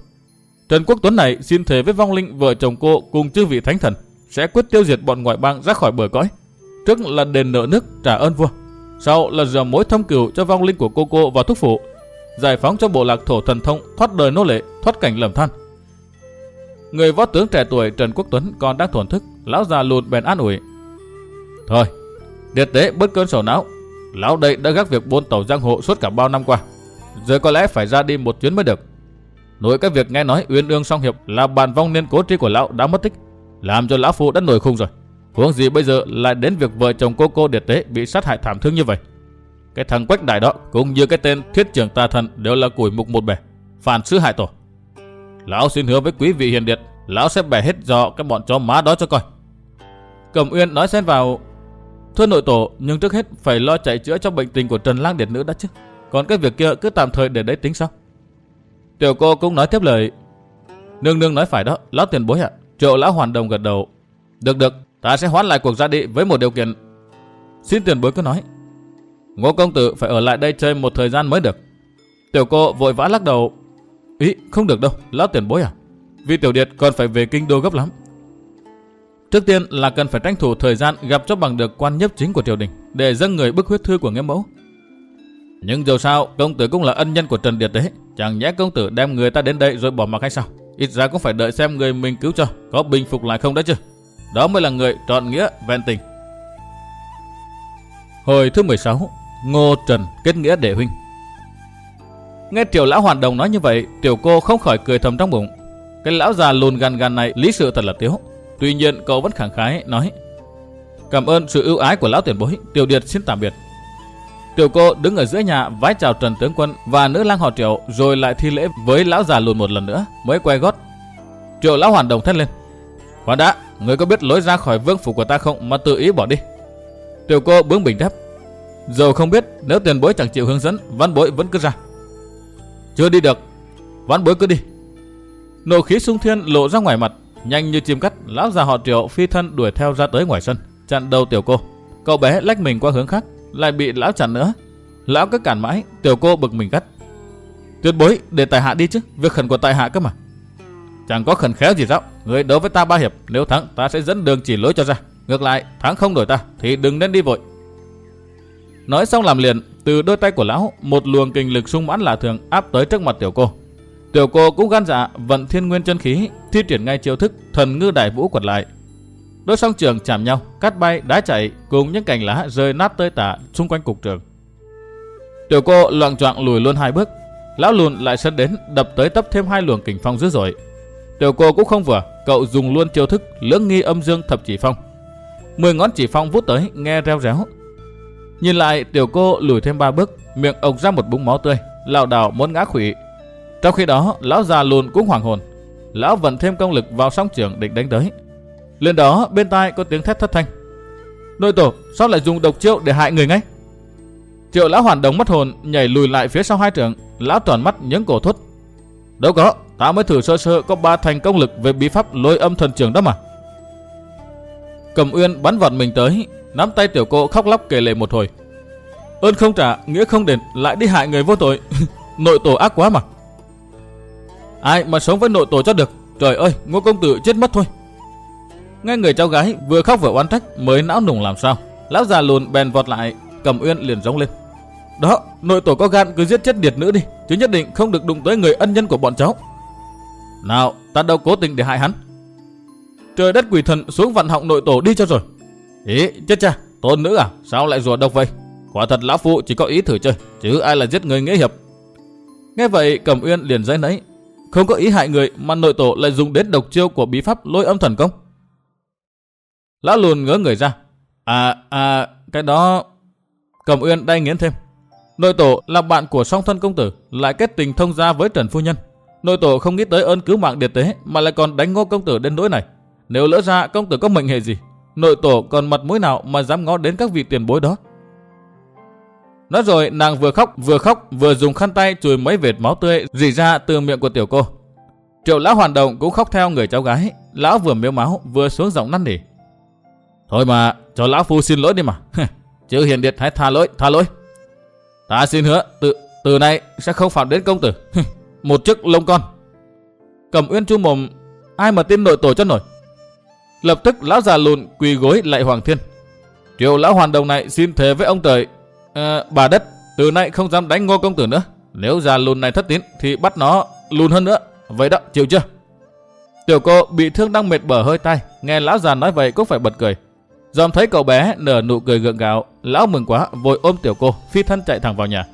Trần Quốc Tuấn này xin thề với vong linh vợ chồng cô cùng chư vị thánh thần sẽ quyết tiêu diệt bọn ngoại bang ra khỏi bờ cõi. Trước là đền nợ nước trả ơn vua, sau là dò mối thâm cửu cho vong linh của cô cô và thúc phụ, giải phóng cho bộ lạc thổ thần thông thoát đời nô lệ, thoát cảnh lầm than. Người võ tướng trẻ tuổi Trần Quốc Tuấn còn đang thổn thức, lão già lụt bèn an ủi. Thôi, điệt tế bớt cơn sổ não, lão đây đã gác việc buôn tàu giang hộ suốt cả bao năm qua, giờ có lẽ phải ra đi một chuyến mới được. Nội cái việc nghe nói Uyên Ương song hiệp là bàn vong niên cố tri của lão đã mất tích, làm cho lão phu đã nổi khùng rồi. Huống gì bây giờ lại đến việc vợ chồng cô cô điệt tế bị sát hại thảm thương như vậy. Cái thằng quách đại đó cũng như cái tên thiết trưởng tà thần đều là củi mục một bể, phản sứ hại tổ. Lão xin hứa với quý vị hiền điệt, lão sẽ bẻ hết dọ cái bọn chó má đó cho coi. Cẩm Uyên nói xen vào, thưa nội tổ, nhưng trước hết phải lo chạy chữa cho bệnh tình của Trần Lang Điệt nữ đã chứ. Còn cái việc kia cứ tạm thời để đấy tính sau. Tiểu cô cũng nói tiếp lời, nương nương nói phải đó, lão tiền bối ạ. Triệu lão hoàn đồng gật đầu, được được, ta sẽ hoãn lại cuộc ra đi với một điều kiện. Xin tiền bối cứ nói. Ngô công tử phải ở lại đây chơi một thời gian mới được. Tiểu cô vội vã lắc đầu. Ý, không được đâu, lão tiền bối à. Vì tiểu điệt còn phải về kinh đô gấp lắm. Trước tiên là cần phải tranh thủ thời gian gặp cho bằng được quan nhấp chính của triều đình để dâng người bức huyết thư của nghĩa mẫu. Nhưng dù sao, công tử cũng là ân nhân của Trần Điệt đấy. Chẳng nhẽ công tử đem người ta đến đây rồi bỏ mặc hay sao? Ít ra cũng phải đợi xem người mình cứu cho có bình phục lại không đấy chứ. Đó mới là người trọn nghĩa vẹn tình. Hồi thứ 16, Ngô Trần kết nghĩa đệ huynh. Nghe tiểu lão hoàn đồng nói như vậy, tiểu cô không khỏi cười thầm trong bụng. Cái lão già lùn gàn gàn này lý sự thật là tiếu. Tuy nhiên cậu vẫn khẳng khái nói Cảm ơn sự ưu ái của lão tiền bối, tiểu điệt xin tạm biệt. Tiểu cô đứng ở giữa nhà vái chào Trần tướng quân và nữ lang họ Triệu rồi lại thi lễ với lão già lùn một lần nữa mới quay gót. Triệu lão hoàn đồng thét lên. Hoàn đã, người có biết lối ra khỏi vương phủ của ta không mà tự ý bỏ đi. Tiểu cô bướng bình đáp. Dầu không biết nếu tiền bối chẳng chịu hướng dẫn, văn bối vẫn cứ ra. Chưa đi được, văn bối cứ đi. Nộ khí sung thiên lộ ra ngoài mặt, nhanh như chim cắt, lão già họ Triệu phi thân đuổi theo ra tới ngoài sân, chặn đầu tiểu cô. Cậu bé lách mình qua hướng khác, lại bị lão chặn nữa. Lão cứ cản mãi, tiểu cô bực mình gắt. Tuyệt bối, để tài hạ đi chứ, việc khẩn của tài hạ cơ mà. Chẳng có khẩn khéo gì đâu, người đấu với ta ba hiệp, nếu thắng ta sẽ dẫn đường chỉ lối cho ra. Ngược lại, thắng không đổi ta thì đừng nên đi vội, Nói xong làm liền, từ đôi tay của lão, một luồng kinh lực sung mãn lạ thường áp tới trước mặt tiểu cô. Tiểu cô cũng gan dạ vận thiên nguyên chân khí, thi triển ngay chiêu thức thần ngư đại vũ quật lại. Đôi song trường chạm nhau, cắt bay, đá chạy cùng những cành lá rơi nát tơi tả xung quanh cục trường. Tiểu cô loạn choạng lùi luôn hai bước, lão lùn lại sân đến đập tới tấp thêm hai luồng kình phong dữ dội. Tiểu cô cũng không vừa, cậu dùng luôn chiêu thức lưỡng nghi âm dương thập chỉ phong. Mười ngón chỉ phong vút tới, nghe reo réo. Nhìn lại, tiểu cô lùi thêm ba bước, miệng ộc ra một búng máu tươi, lảo đảo muốn ngã khủy. Trong khi đó, lão già lùn cũng hoàng hồn. Lão vận thêm công lực vào song trường định đánh tới. Lên đó, bên tai có tiếng thét thất thanh. Nội tổ, sao lại dùng độc triệu để hại người ngay? Triệu lão hoàn đồng mất hồn, nhảy lùi lại phía sau hai trưởng lão tròn mắt những cổ thốt. Đâu có, ta mới thử sơ sơ có ba thành công lực về bí pháp lôi âm thần trường đó mà. Cầm Uyên bắn vọt mình tới, nắm tay tiểu cô khóc lóc kể lệ một hồi. Ơn không trả, nghĩa không đền, lại đi hại người vô tội. (laughs) nội tổ ác quá mà. Ai mà sống với nội tổ cho được. Trời ơi, ngô công tử chết mất thôi. Nghe người cháu gái vừa khóc vừa oán trách mới não nùng làm sao. Lão già lùn bèn vọt lại, cầm Uyên liền giống lên. Đó, nội tổ có gan cứ giết chết điệt nữ đi, chứ nhất định không được đụng tới người ân nhân của bọn cháu. Nào, ta đâu cố tình để hại hắn. Trời đất quỷ thần xuống vặn họng nội tổ đi cho rồi. Ý, chết cha, tôn nữ à, sao lại rùa độc vậy? Quả thật lão phụ chỉ có ý thử chơi, chứ ai là giết người nghĩa hiệp. Nghe vậy, Cẩm Uyên liền dây nấy. Không có ý hại người mà nội tổ lại dùng đến độc chiêu của bí pháp lôi âm thần công. Lão lùn ngỡ người ra. À, à, cái đó... Cẩm Uyên đay nghiến thêm. Nội tổ là bạn của song thân công tử, lại kết tình thông gia với Trần Phu Nhân. Nội tổ không nghĩ tới ơn cứu mạng điệt tế mà lại còn đánh ngô công tử đến nỗi này. Nếu lỡ ra công tử có mệnh hệ gì, nội tổ còn mặt mũi nào mà dám ngó đến các vị tiền bối đó. Nói rồi, nàng vừa khóc vừa khóc, vừa dùng khăn tay chùi mấy vệt máu tươi, rỉ ra từ miệng của tiểu cô. Triệu lão hoàn động cũng khóc theo người cháu gái. Lão vừa miếu máu, vừa xuống giọng năn nỉ. Thôi mà, cho lão phu xin lỗi đi mà. Chứ hiền điệt hãy tha lỗi tha lỗi. Ta xin hứa, từ từ nay sẽ không phạm đến công tử. Một chức lông con. Cầm uyên chu mồm, ai mà tin nội tổ cho nổi. Lập tức, lão già lùn quỳ gối lại hoàng thiên. Triệu lão hoàn đồng này xin thề với ông trời À, bà đất, từ nay không dám đánh ngô công tử nữa. Nếu già lùn này thất tín thì bắt nó lùn hơn nữa. Vậy đó, chịu chưa? Tiểu cô bị thương đang mệt bở hơi tay, nghe lão già nói vậy cũng phải bật cười. Dòm thấy cậu bé nở nụ cười gượng gạo, lão mừng quá, vội ôm tiểu cô, phi thân chạy thẳng vào nhà.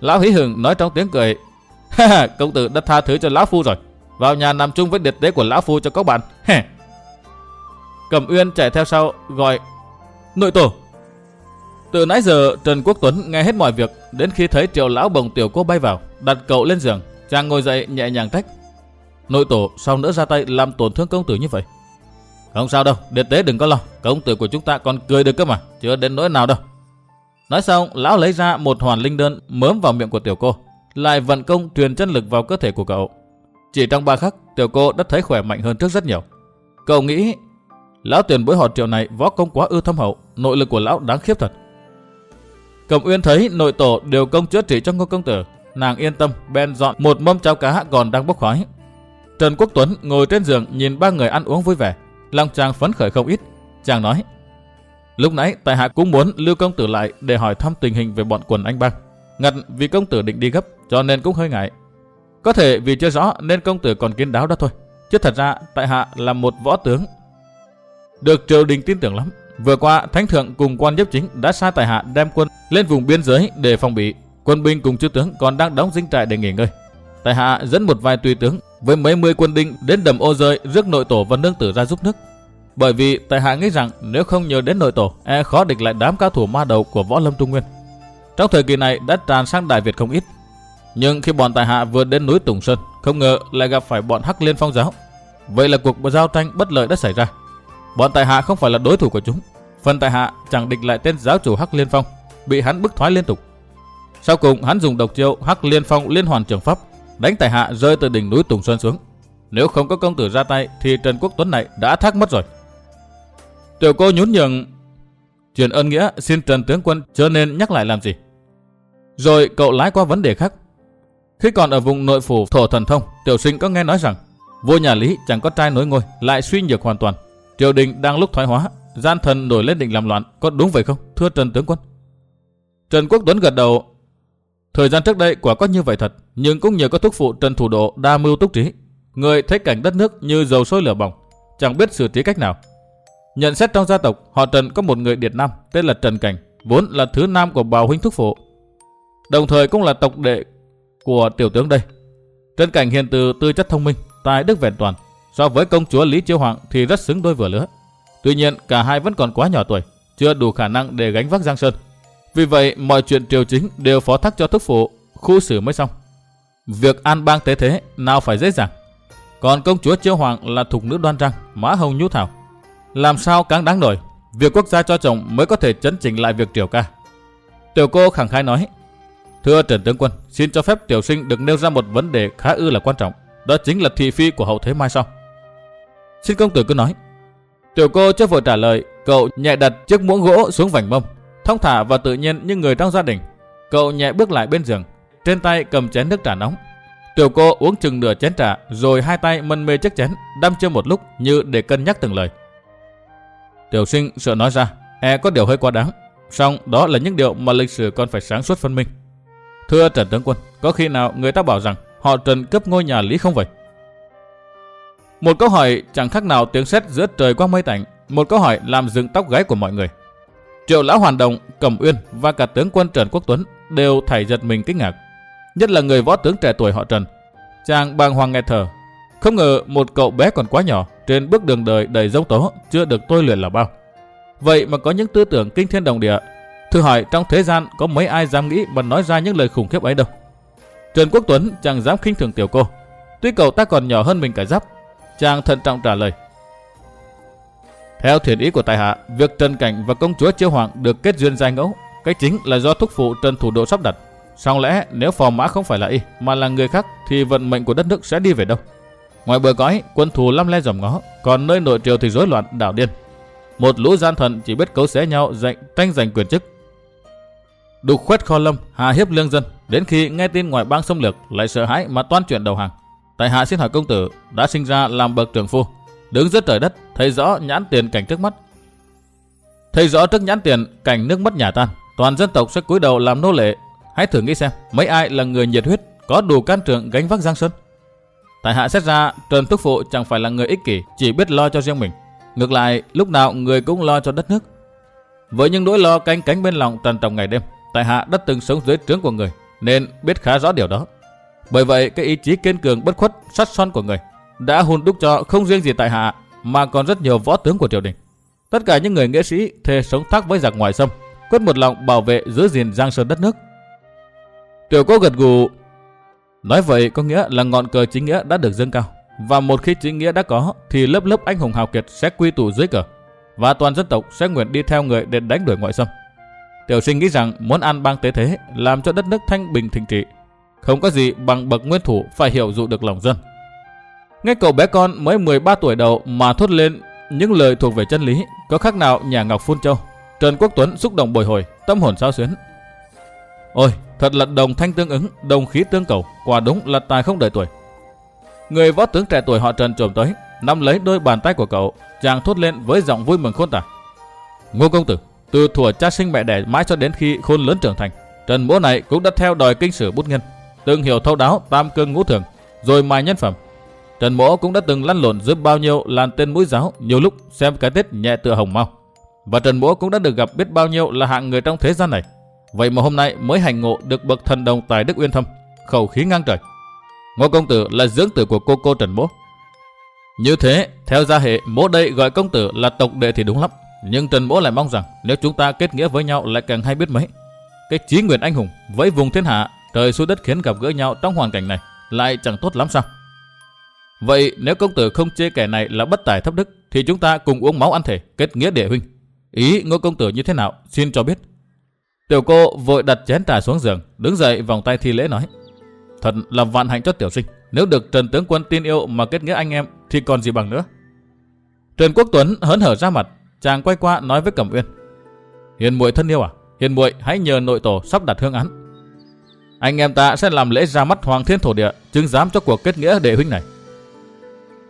Lão hí hừng nói trong tiếng cười, (laughs) ha ha, công tử đã tha thứ cho lão phu rồi, vào nhà nằm chung với điệt tế của lão phu cho các bạn. (laughs) Cẩm Uyên chạy theo sau gọi, nội tổ, từ nãy giờ Trần Quốc Tuấn nghe hết mọi việc, đến khi thấy Triệu lão bồng tiểu cô bay vào, đặt cậu lên giường, chàng ngồi dậy nhẹ nhàng trách. Nội tổ sao nữa ra tay làm tổn thương công tử như vậy? Không sao đâu, điệt tế đừng có lo, công tử của chúng ta còn cười được cơ mà, chưa đến nỗi nào đâu. Nói xong, lão lấy ra một hoàn linh đơn mớm vào miệng của tiểu cô, lại vận công truyền chân lực vào cơ thể của cậu. Chỉ trong ba khắc, tiểu cô đã thấy khỏe mạnh hơn trước rất nhiều. Cậu nghĩ, lão tiền bối họ triệu này võ công quá ư thâm hậu, nội lực của lão đáng khiếp thật. Cẩm Uyên thấy nội tổ đều công chữa trị cho ngô công tử, nàng yên tâm bèn dọn một mâm cháo cá còn đang bốc khói. Trần Quốc Tuấn ngồi trên giường nhìn ba người ăn uống vui vẻ, lòng chàng phấn khởi không ít. Chàng nói, lúc nãy tại hạ cũng muốn lưu công tử lại để hỏi thăm tình hình về bọn quần anh bang. Ngặt vì công tử định đi gấp cho nên cũng hơi ngại. Có thể vì chưa rõ nên công tử còn kiến đáo đó thôi. Chứ thật ra tại hạ là một võ tướng. Được triều đình tin tưởng lắm. Vừa qua, Thánh Thượng cùng quan giúp chính đã sai tài hạ đem quân lên vùng biên giới để phòng bị. Quân binh cùng chư tướng còn đang đóng dinh trại để nghỉ ngơi. Tài hạ dẫn một vài tùy tướng với mấy mươi quân đinh đến đầm ô rơi rước nội tổ và nương tử ra giúp nước. Bởi vì tài hạ nghĩ rằng nếu không nhờ đến nội tổ, e khó địch lại đám cao thủ ma đầu của võ lâm trung nguyên. Trong thời kỳ này đã tràn sang Đại Việt không ít. Nhưng khi bọn tài hạ vừa đến núi Tùng Sơn, không ngờ lại gặp phải bọn Hắc Liên Phong giáo. Vậy là cuộc giao tranh bất lợi đã xảy ra. Bọn tài hạ không phải là đối thủ của chúng. Phần tại hạ chẳng địch lại tên giáo chủ Hắc Liên Phong, bị hắn bức thoái liên tục. Sau cùng hắn dùng độc chiêu Hắc Liên Phong liên hoàn trường pháp, đánh tại hạ rơi từ đỉnh núi Tùng Xuân xuống. Nếu không có công tử ra tay thì Trần Quốc Tuấn này đã thác mất rồi. Tiểu cô nhún nhường truyền ơn nghĩa xin Trần tướng quân cho nên nhắc lại làm gì. Rồi cậu lái qua vấn đề khác. Khi còn ở vùng nội phủ thổ thần thông, tiểu sinh có nghe nói rằng vua nhà Lý chẳng có trai nối ngôi, lại suy nhược hoàn toàn, triều đình đang lúc thoái hóa, gian thần nổi lên định làm loạn, có đúng vậy không, thưa Trần tướng quân? Trần Quốc Tuấn gật đầu. Thời gian trước đây quả có như vậy thật, nhưng cũng nhờ có thúc phụ Trần Thủ Độ đa mưu túc trí. Người thấy cảnh đất nước như dầu sôi lửa bỏng, chẳng biết xử trí cách nào. Nhận xét trong gia tộc, họ Trần có một người Điệt Nam tên là Trần Cảnh, vốn là thứ nam của bào huynh thúc phụ. Đồng thời cũng là tộc đệ của tiểu tướng đây. Trần Cảnh hiền từ tư chất thông minh, tài đức vẹn toàn. So với công chúa Lý Chiêu Hoàng thì rất xứng đôi vừa lứa. Tuy nhiên cả hai vẫn còn quá nhỏ tuổi, chưa đủ khả năng để gánh vác Giang Sơn. Vì vậy mọi chuyện triều chính đều phó thác cho thúc phụ, khu xử mới xong. Việc an bang tế thế nào phải dễ dàng. Còn công chúa Chiêu Hoàng là thục nữ đoan trang, mã hồng nhu thảo. Làm sao càng đáng nổi, việc quốc gia cho chồng mới có thể chấn chỉnh lại việc triều ca. Tiểu cô khẳng khái nói, Thưa Trần Tướng Quân, xin cho phép tiểu sinh được nêu ra một vấn đề khá ư là quan trọng. Đó chính là thị phi của hậu thế mai sau. Xin công tử cứ nói. Tiểu cô chưa vội trả lời, cậu nhẹ đặt chiếc muỗng gỗ xuống vành mông, thong thả và tự nhiên như người trong gia đình. Cậu nhẹ bước lại bên giường, trên tay cầm chén nước trà nóng. Tiểu cô uống chừng nửa chén trà, rồi hai tay mân mê chiếc chén, đăm chưa một lúc như để cân nhắc từng lời. Tiểu sinh sợ nói ra, e có điều hơi quá đáng. Song đó là những điều mà lịch sử còn phải sáng suốt phân minh. Thưa Trần Tướng Quân, có khi nào người ta bảo rằng họ Trần cướp ngôi nhà Lý không vậy? Một câu hỏi chẳng khác nào tiếng sét giữa trời quang mây tạnh, một câu hỏi làm dựng tóc gáy của mọi người. Triệu Lão Hoàn Đồng, Cẩm Uyên và cả tướng quân Trần Quốc Tuấn đều thảy giật mình kinh ngạc. Nhất là người võ tướng trẻ tuổi họ Trần. Chàng bàng hoàng nghe thở. Không ngờ một cậu bé còn quá nhỏ, trên bước đường đời đầy dông tố, chưa được tôi luyện là bao. Vậy mà có những tư tưởng kinh thiên đồng địa. Thử hỏi trong thế gian có mấy ai dám nghĩ và nói ra những lời khủng khiếp ấy đâu. Trần Quốc Tuấn chẳng dám khinh thường tiểu cô. Tuy cậu ta còn nhỏ hơn mình cả giáp, chàng thận trọng trả lời. Theo thiền ý của tài hạ, việc Trần Cảnh và công chúa Chiêu Hoàng được kết duyên giai ngẫu, cái chính là do thúc phụ Trần Thủ Độ sắp đặt. Song lẽ nếu phò mã không phải là y mà là người khác thì vận mệnh của đất nước sẽ đi về đâu? Ngoài bờ cõi, quân thù lăm le dòm ngó, còn nơi nội triều thì rối loạn đảo điên. Một lũ gian thần chỉ biết cấu xé nhau giành tranh giành quyền chức. Đục khuét kho lâm, hà hiếp lương dân, đến khi nghe tin ngoại bang xâm lược lại sợ hãi mà toan chuyện đầu hàng. Tại hạ xin hỏi công tử đã sinh ra làm bậc trưởng phu, đứng giữa trời đất, thấy rõ nhãn tiền cảnh trước mắt. Thấy rõ trước nhãn tiền cảnh nước mất nhà tan, toàn dân tộc sẽ cúi đầu làm nô lệ. Hãy thử nghĩ xem, mấy ai là người nhiệt huyết, có đủ can trường gánh vác giang sơn? Tại hạ xét ra, Trần Thúc Phụ chẳng phải là người ích kỷ, chỉ biết lo cho riêng mình. Ngược lại, lúc nào người cũng lo cho đất nước. Với những nỗi lo canh cánh bên lòng trần trọng ngày đêm, tại hạ đã từng sống dưới trướng của người, nên biết khá rõ điều đó. Bởi vậy, cái ý chí kiên cường bất khuất, sắt son của người đã hùn đúc cho không riêng gì tại hạ mà còn rất nhiều võ tướng của triều đình. Tất cả những người nghĩa sĩ thề sống thác với giặc ngoại xâm, quyết một lòng bảo vệ giữ gìn giang sơn đất nước. Tiểu cô gật gù. Nói vậy có nghĩa là ngọn cờ chính nghĩa đã được dâng cao. Và một khi chính nghĩa đã có thì lớp lớp anh hùng hào kiệt sẽ quy tụ dưới cờ. Và toàn dân tộc sẽ nguyện đi theo người để đánh đuổi ngoại xâm. Tiểu sinh nghĩ rằng muốn an bang tế thế làm cho đất nước thanh bình thịnh trị. Không có gì bằng bậc nguyên thủ phải hiểu dụ được lòng dân. Nghe cậu bé con mới 13 tuổi đầu mà thốt lên những lời thuộc về chân lý, có khác nào nhà Ngọc Phun Châu. Trần Quốc Tuấn xúc động bồi hồi, tâm hồn sao xuyến. Ôi, thật là đồng thanh tương ứng, đồng khí tương cầu, quả đúng là tài không đợi tuổi. Người võ tướng trẻ tuổi họ Trần trồm tới, nắm lấy đôi bàn tay của cậu, chàng thốt lên với giọng vui mừng khôn tả. Ngô công tử, từ thuở cha sinh mẹ đẻ mãi cho đến khi khôn lớn trưởng thành, Trần bố này cũng đã theo đòi kinh sử bút nghiên, từng hiểu thấu đáo tam cương ngũ thường, rồi mài nhân phẩm, Trần Mỗ cũng đã từng lăn lộn giữa bao nhiêu làn tên mũi giáo, nhiều lúc xem cái tết nhẹ tựa hồng mau. Và Trần Mỗ cũng đã được gặp biết bao nhiêu là hạng người trong thế gian này. Vậy mà hôm nay mới hành ngộ được bậc thần đồng tài đức uyên thâm, khẩu khí ngang trời. Ngô công tử là dưỡng tử của cô cô Trần Mỗ. Như thế, theo gia hệ, mỗ đây gọi công tử là tộc đệ thì đúng lắm. Nhưng Trần Mỗ lại mong rằng nếu chúng ta kết nghĩa với nhau lại càng hay biết mấy. Cái chí nguyện anh hùng với vùng thiên hạ, trời xuống đất khiến gặp gỡ nhau trong hoàn cảnh này lại chẳng tốt lắm sao? Vậy nếu công tử không chê kẻ này là bất tài thấp đức, thì chúng ta cùng uống máu ăn thể, kết nghĩa địa huynh. Ý ngô công tử như thế nào, xin cho biết. Tiểu cô vội đặt chén trà xuống giường, đứng dậy vòng tay thi lễ nói. Thật là vạn hạnh cho tiểu sinh, nếu được Trần Tướng Quân tin yêu mà kết nghĩa anh em thì còn gì bằng nữa. Trần Quốc Tuấn hớn hở ra mặt, chàng quay qua nói với Cẩm Uyên. Hiền muội thân yêu à, hiền muội hãy nhờ nội tổ sắp đặt hương án. Anh em ta sẽ làm lễ ra mắt Hoàng Thiên Thổ Địa, chứng giám cho cuộc kết nghĩa đệ huynh này.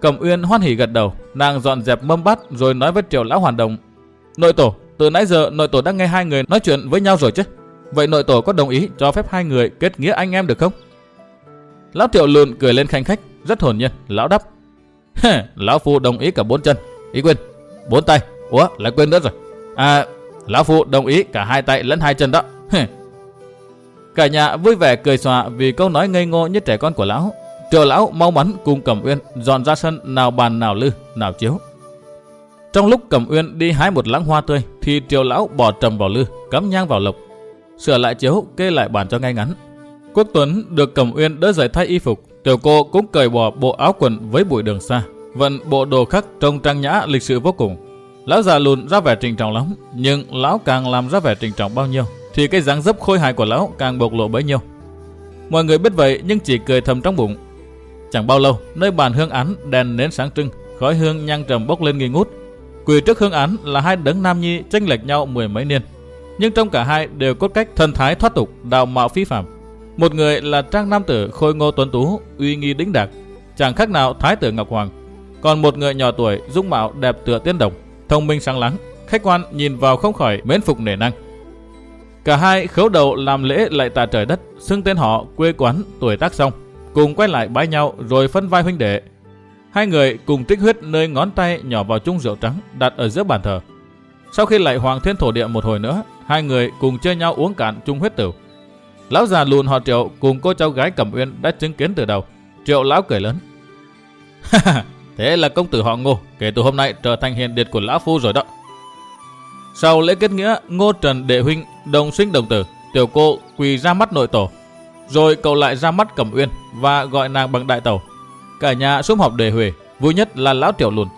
Cẩm Uyên hoan hỉ gật đầu, nàng dọn dẹp mâm bát rồi nói với Triều lão Hoàn Đồng: "Nội tổ, từ nãy giờ nội tổ đã nghe hai người nói chuyện với nhau rồi chứ?" Vậy nội tổ có đồng ý cho phép hai người kết nghĩa anh em được không? Lão Triệu lùn cười lên khanh khách, rất hồn nhiên, lão đáp. lão phu đồng ý cả bốn chân, ý quên, bốn tay, ủa lại quên nữa rồi. À, lão phu đồng ý cả hai tay lẫn hai chân đó cả nhà vui vẻ cười xòa vì câu nói ngây ngô như trẻ con của lão. Triệu lão mau mắn cùng Cẩm Uyên dọn ra sân nào bàn nào lư, nào chiếu. Trong lúc Cẩm Uyên đi hái một lãng hoa tươi thì Triệu lão bỏ trầm vào lư, cắm nhang vào lộc, sửa lại chiếu, kê lại bàn cho ngay ngắn. Quốc Tuấn được Cẩm Uyên đỡ giải thay y phục, tiểu cô cũng cởi bỏ bộ áo quần với bụi đường xa, vận bộ đồ khắc trông trang nhã lịch sự vô cùng. Lão già lùn ra vẻ trình trọng lắm, nhưng lão càng làm ra vẻ trình trọng bao nhiêu, thì cái dáng dấp khôi hài của lão càng bộc lộ bấy nhiêu. Mọi người biết vậy nhưng chỉ cười thầm trong bụng. Chẳng bao lâu, nơi bàn hương án đèn nến sáng trưng, khói hương nhang trầm bốc lên nghi ngút. Quỳ trước hương án là hai đấng nam nhi tranh lệch nhau mười mấy niên, nhưng trong cả hai đều có cách thần thái thoát tục, đạo mạo phi phàm. Một người là trang nam tử khôi ngô tuấn tú, uy nghi đĩnh đạc, chẳng khác nào thái tử Ngọc Hoàng. Còn một người nhỏ tuổi, dung mạo đẹp tựa tiên đồng, thông minh sáng láng, khách quan nhìn vào không khỏi mến phục nể năng. Cả hai khấu đầu làm lễ lại tạ trời đất, xưng tên họ, quê quán, tuổi tác xong, cùng quay lại bái nhau rồi phân vai huynh đệ. Hai người cùng tích huyết nơi ngón tay nhỏ vào chung rượu trắng đặt ở giữa bàn thờ. Sau khi lại hoàng thiên thổ địa một hồi nữa, hai người cùng chơi nhau uống cạn chung huyết tử. Lão già lùn họ Triệu cùng cô cháu gái Cẩm Uyên đã chứng kiến từ đầu. Triệu lão cười lớn. (laughs) Thế là công tử họ Ngô, kể từ hôm nay trở thành hiền điệt của lão phu rồi đó. Sau lễ kết nghĩa, Ngô Trần đệ huynh, đồng sinh đồng tử, tiểu cô quỳ ra mắt nội tổ. Rồi cậu lại ra mắt Cẩm Uyên và gọi nàng bằng đại tàu. Cả nhà sum họp đề huề, vui nhất là lão tiểu lùn.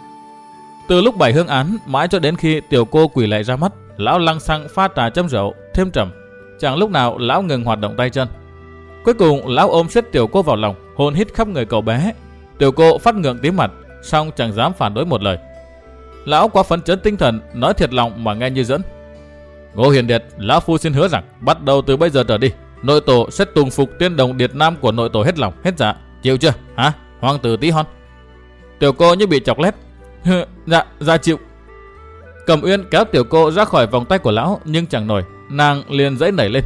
Từ lúc bảy hương án mãi cho đến khi tiểu cô quỳ lại ra mắt, lão lăng xăng pha trà châm rượu, thêm trầm. Chẳng lúc nào lão ngừng hoạt động tay chân. Cuối cùng lão ôm siết tiểu cô vào lòng, hôn hít khắp người cậu bé. Tiểu cô phát ngượng tím mặt, song chẳng dám phản đối một lời. Lão quá phấn chấn tinh thần, nói thiệt lòng mà nghe như dẫn. Ngô Hiền Điệt, lão phu xin hứa rằng bắt đầu từ bây giờ trở đi, nội tổ sẽ tùng phục tiên đồng điệt nam của nội tổ hết lòng, hết dạ. Chịu chưa? Hả? Hoàng tử tí hon. Tiểu cô như bị chọc lét. dạ, dạ chịu. Cầm Uyên kéo tiểu cô ra khỏi vòng tay của lão nhưng chẳng nổi, nàng liền dãy nảy lên.